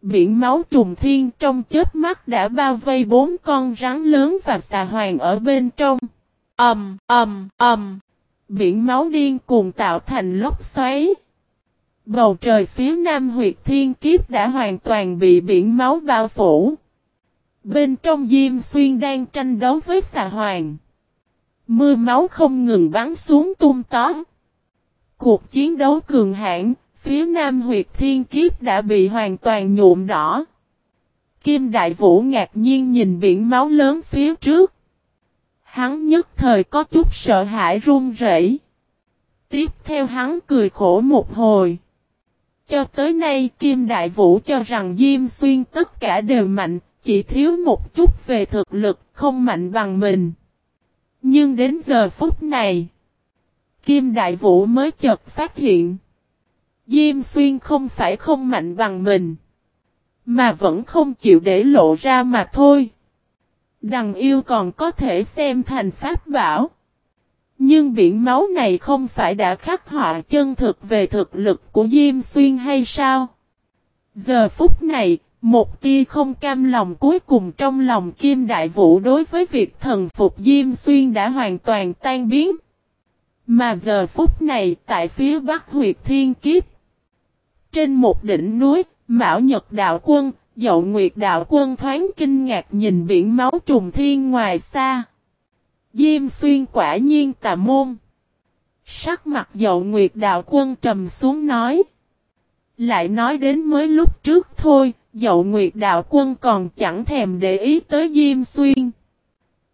Biển máu trùng thiên trong chết mắt đã bao vây bốn con rắn lớn và xà hoàng ở bên trong. Ầm, ầm, ầm. Biển máu điên cuồng tạo thành lốc xoáy. Bầu trời phía nam huyệt thiên kiếp đã hoàn toàn bị biển máu bao phủ. Bên trong Diêm Xuyên đang tranh đấu với xà hoàng. Mưa máu không ngừng bắn xuống tung tó. Cuộc chiến đấu cường hãn, phía nam huyệt thiên kiếp đã bị hoàn toàn nhuộm đỏ. Kim Đại Vũ ngạc nhiên nhìn biển máu lớn phía trước. Hắn nhất thời có chút sợ hãi run rẩy. Tiếp theo hắn cười khổ một hồi. Cho tới nay Kim Đại Vũ cho rằng Diêm Xuyên tất cả đều mạnh, chỉ thiếu một chút về thực lực, không mạnh bằng mình. Nhưng đến giờ phút này, Kim Đại Vũ mới chợt phát hiện. Diêm Xuyên không phải không mạnh bằng mình. Mà vẫn không chịu để lộ ra mà thôi. Đằng yêu còn có thể xem thành pháp bảo. Nhưng biển máu này không phải đã khắc họa chân thực về thực lực của Diêm Xuyên hay sao? Giờ phút này, một tia không cam lòng cuối cùng trong lòng Kim Đại Vũ đối với việc thần phục Diêm Xuyên đã hoàn toàn tan biến. Mà giờ phút này tại phía bắc huyệt thiên kiếp. Trên một đỉnh núi, Mão Nhật Đạo Quân, Dậu Nguyệt Đạo Quân thoáng kinh ngạc nhìn biển máu trùng thiên ngoài xa. Diêm xuyên quả nhiên tà môn. Sắc mặt Dậu Nguyệt Đạo Quân trầm xuống nói. Lại nói đến mới lúc trước thôi, Dậu Nguyệt Đạo Quân còn chẳng thèm để ý tới Diêm Xuyên.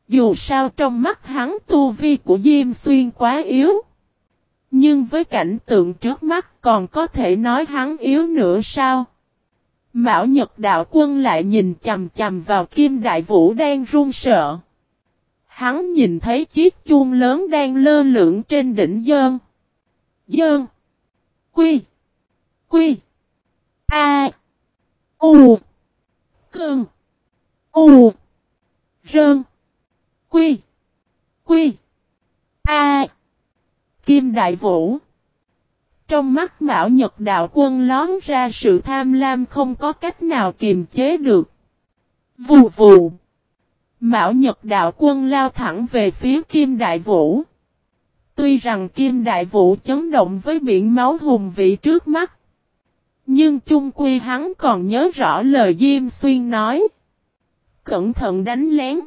Dù sao trong mắt hắn tu vi của Diêm Xuyên quá yếu. Nhưng với cảnh tượng trước mắt còn có thể nói hắn yếu nữa sao? Mão Nhật Đạo Quân lại nhìn chầm chầm vào Kim Đại Vũ đang run sợ. Hắn nhìn thấy chiếc chuông lớn đang lơ lửng trên đỉnh dơn. Dơn. Quy. Quy. A. U. Cơn. U. Rơn. Quy. Quy. A. Kim Đại Vũ. Trong mắt Mão Nhật Đạo Quân lón ra sự tham lam không có cách nào kiềm chế được. Vù vù. Mão Nhật Đạo Quân lao thẳng về phía Kim Đại Vũ. Tuy rằng Kim Đại Vũ chấn động với biển máu hùng vị trước mắt. Nhưng chung quy hắn còn nhớ rõ lời Diêm Xuyên nói. Cẩn thận đánh lén.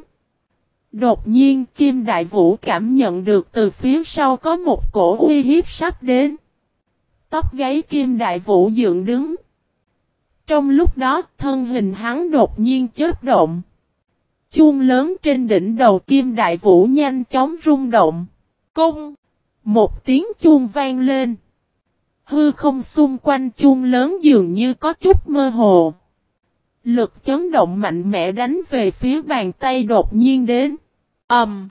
Đột nhiên Kim Đại Vũ cảm nhận được từ phía sau có một cổ uy hiếp sắp đến. Tóc gáy Kim Đại Vũ dựng đứng. Trong lúc đó thân hình hắn đột nhiên chớp động. Chuông lớn trên đỉnh đầu Kim Đại Vũ nhanh chóng rung động. Cung! Một tiếng chuông vang lên. Hư không xung quanh chuông lớn dường như có chút mơ hồ. Lực chấn động mạnh mẽ đánh về phía bàn tay đột nhiên đến. Ẩm! Um,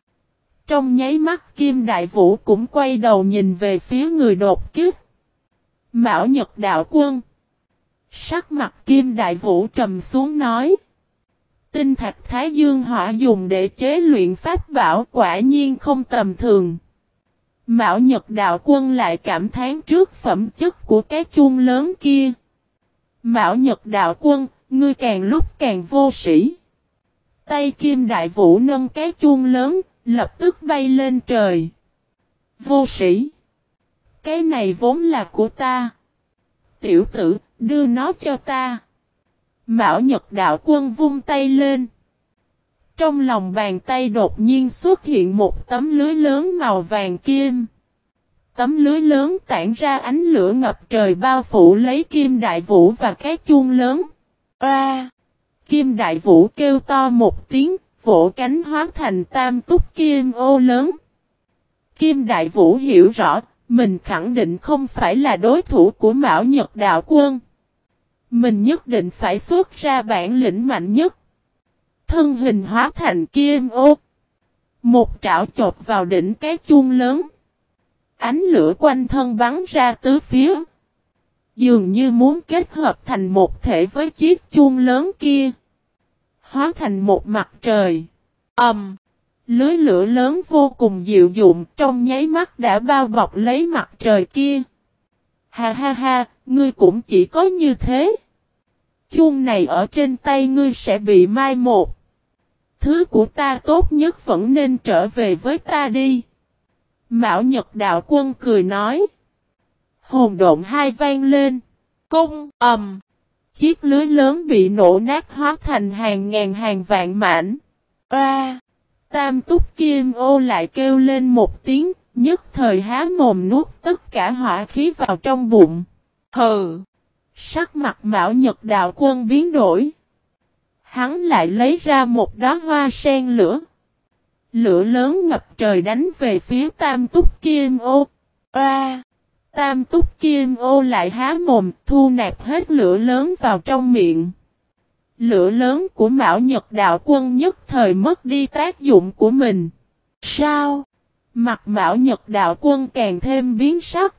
trong nháy mắt Kim Đại Vũ cũng quay đầu nhìn về phía người đột kích. Mão Nhật Đạo Quân. Sắc mặt Kim Đại Vũ trầm xuống nói. Tinh thạch Thái Dương hỏa dùng để chế luyện pháp bảo quả nhiên không tầm thường. Mão Nhật Đạo Quân lại cảm thán trước phẩm chất của cái chuông lớn kia. Mão Nhật Đạo Quân, ngươi càng lúc càng vô sĩ. Tay Kim Đại Vũ nâng cái chuông lớn, lập tức bay lên trời. Vô sĩ. Cái này vốn là của ta. Tiểu tử, đưa nó cho ta. Mão Nhật Đạo Quân vung tay lên. Trong lòng bàn tay đột nhiên xuất hiện một tấm lưới lớn màu vàng kim. Tấm lưới lớn tản ra ánh lửa ngập trời bao phủ lấy kim đại vũ và các chuông lớn. A! kim đại vũ kêu to một tiếng, vỗ cánh hóa thành tam túc kim ô lớn. Kim đại vũ hiểu rõ, mình khẳng định không phải là đối thủ của Mão Nhật Đạo Quân. Mình nhất định phải xuất ra bản lĩnh mạnh nhất. Thân hình hóa thành kim ô. Một trảo chộp vào đỉnh cái chuông lớn. Ánh lửa quanh thân bắn ra tứ phía. Dường như muốn kết hợp thành một thể với chiếc chuông lớn kia. Hóa thành một mặt trời. Ẩm. Um, lưới lửa lớn vô cùng dịu dụng trong nháy mắt đã bao bọc lấy mặt trời kia. Ha ha ha, ngươi cũng chỉ có như thế. Chuông này ở trên tay ngươi sẽ bị mai một. Thứ của ta tốt nhất vẫn nên trở về với ta đi. Mạo Nhật Đạo Quân cười nói. Hồn độn hai vang lên. Cung, ầm. Chiếc lưới lớn bị nổ nát hóa thành hàng ngàn hàng vạn mảnh. A. Tam túc kim ô lại kêu lên một tiếng, nhất thời há mồm nuốt tất cả hỏa khí vào trong bụng. Hừ. Sắc mặt Mão Nhật Đạo Quân biến đổi. Hắn lại lấy ra một đóa hoa sen lửa. Lửa lớn ngập trời đánh về phía Tam Túc Kim Ô. A! tam Túc Kim Ô lại há mồm thu nạp hết lửa lớn vào trong miệng. Lửa lớn của Mão Nhật Đạo Quân nhất thời mất đi tác dụng của mình. Sao? Mặt Mão Nhật Đạo Quân càng thêm biến sắc.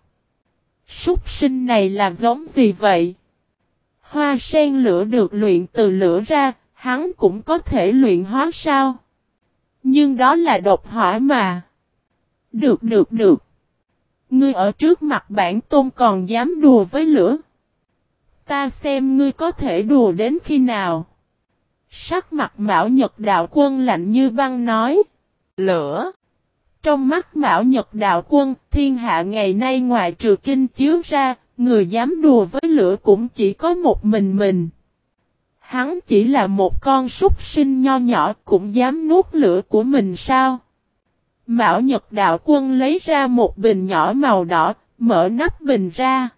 Súc sinh này là giống gì vậy? Hoa sen lửa được luyện từ lửa ra, hắn cũng có thể luyện hóa sao? Nhưng đó là độc hỏa mà. Được được được. Ngươi ở trước mặt bản tôn còn dám đùa với lửa. Ta xem ngươi có thể đùa đến khi nào. Sắc mặt Mão Nhật Đạo Quân lạnh như băng nói. Lửa. Trong mắt Mão Nhật Đạo Quân, thiên hạ ngày nay ngoài trừ kinh chiếu ra, người dám đùa với lửa cũng chỉ có một mình mình. Hắn chỉ là một con súc sinh nho nhỏ cũng dám nuốt lửa của mình sao? Mão Nhật Đạo Quân lấy ra một bình nhỏ màu đỏ, mở nắp bình ra.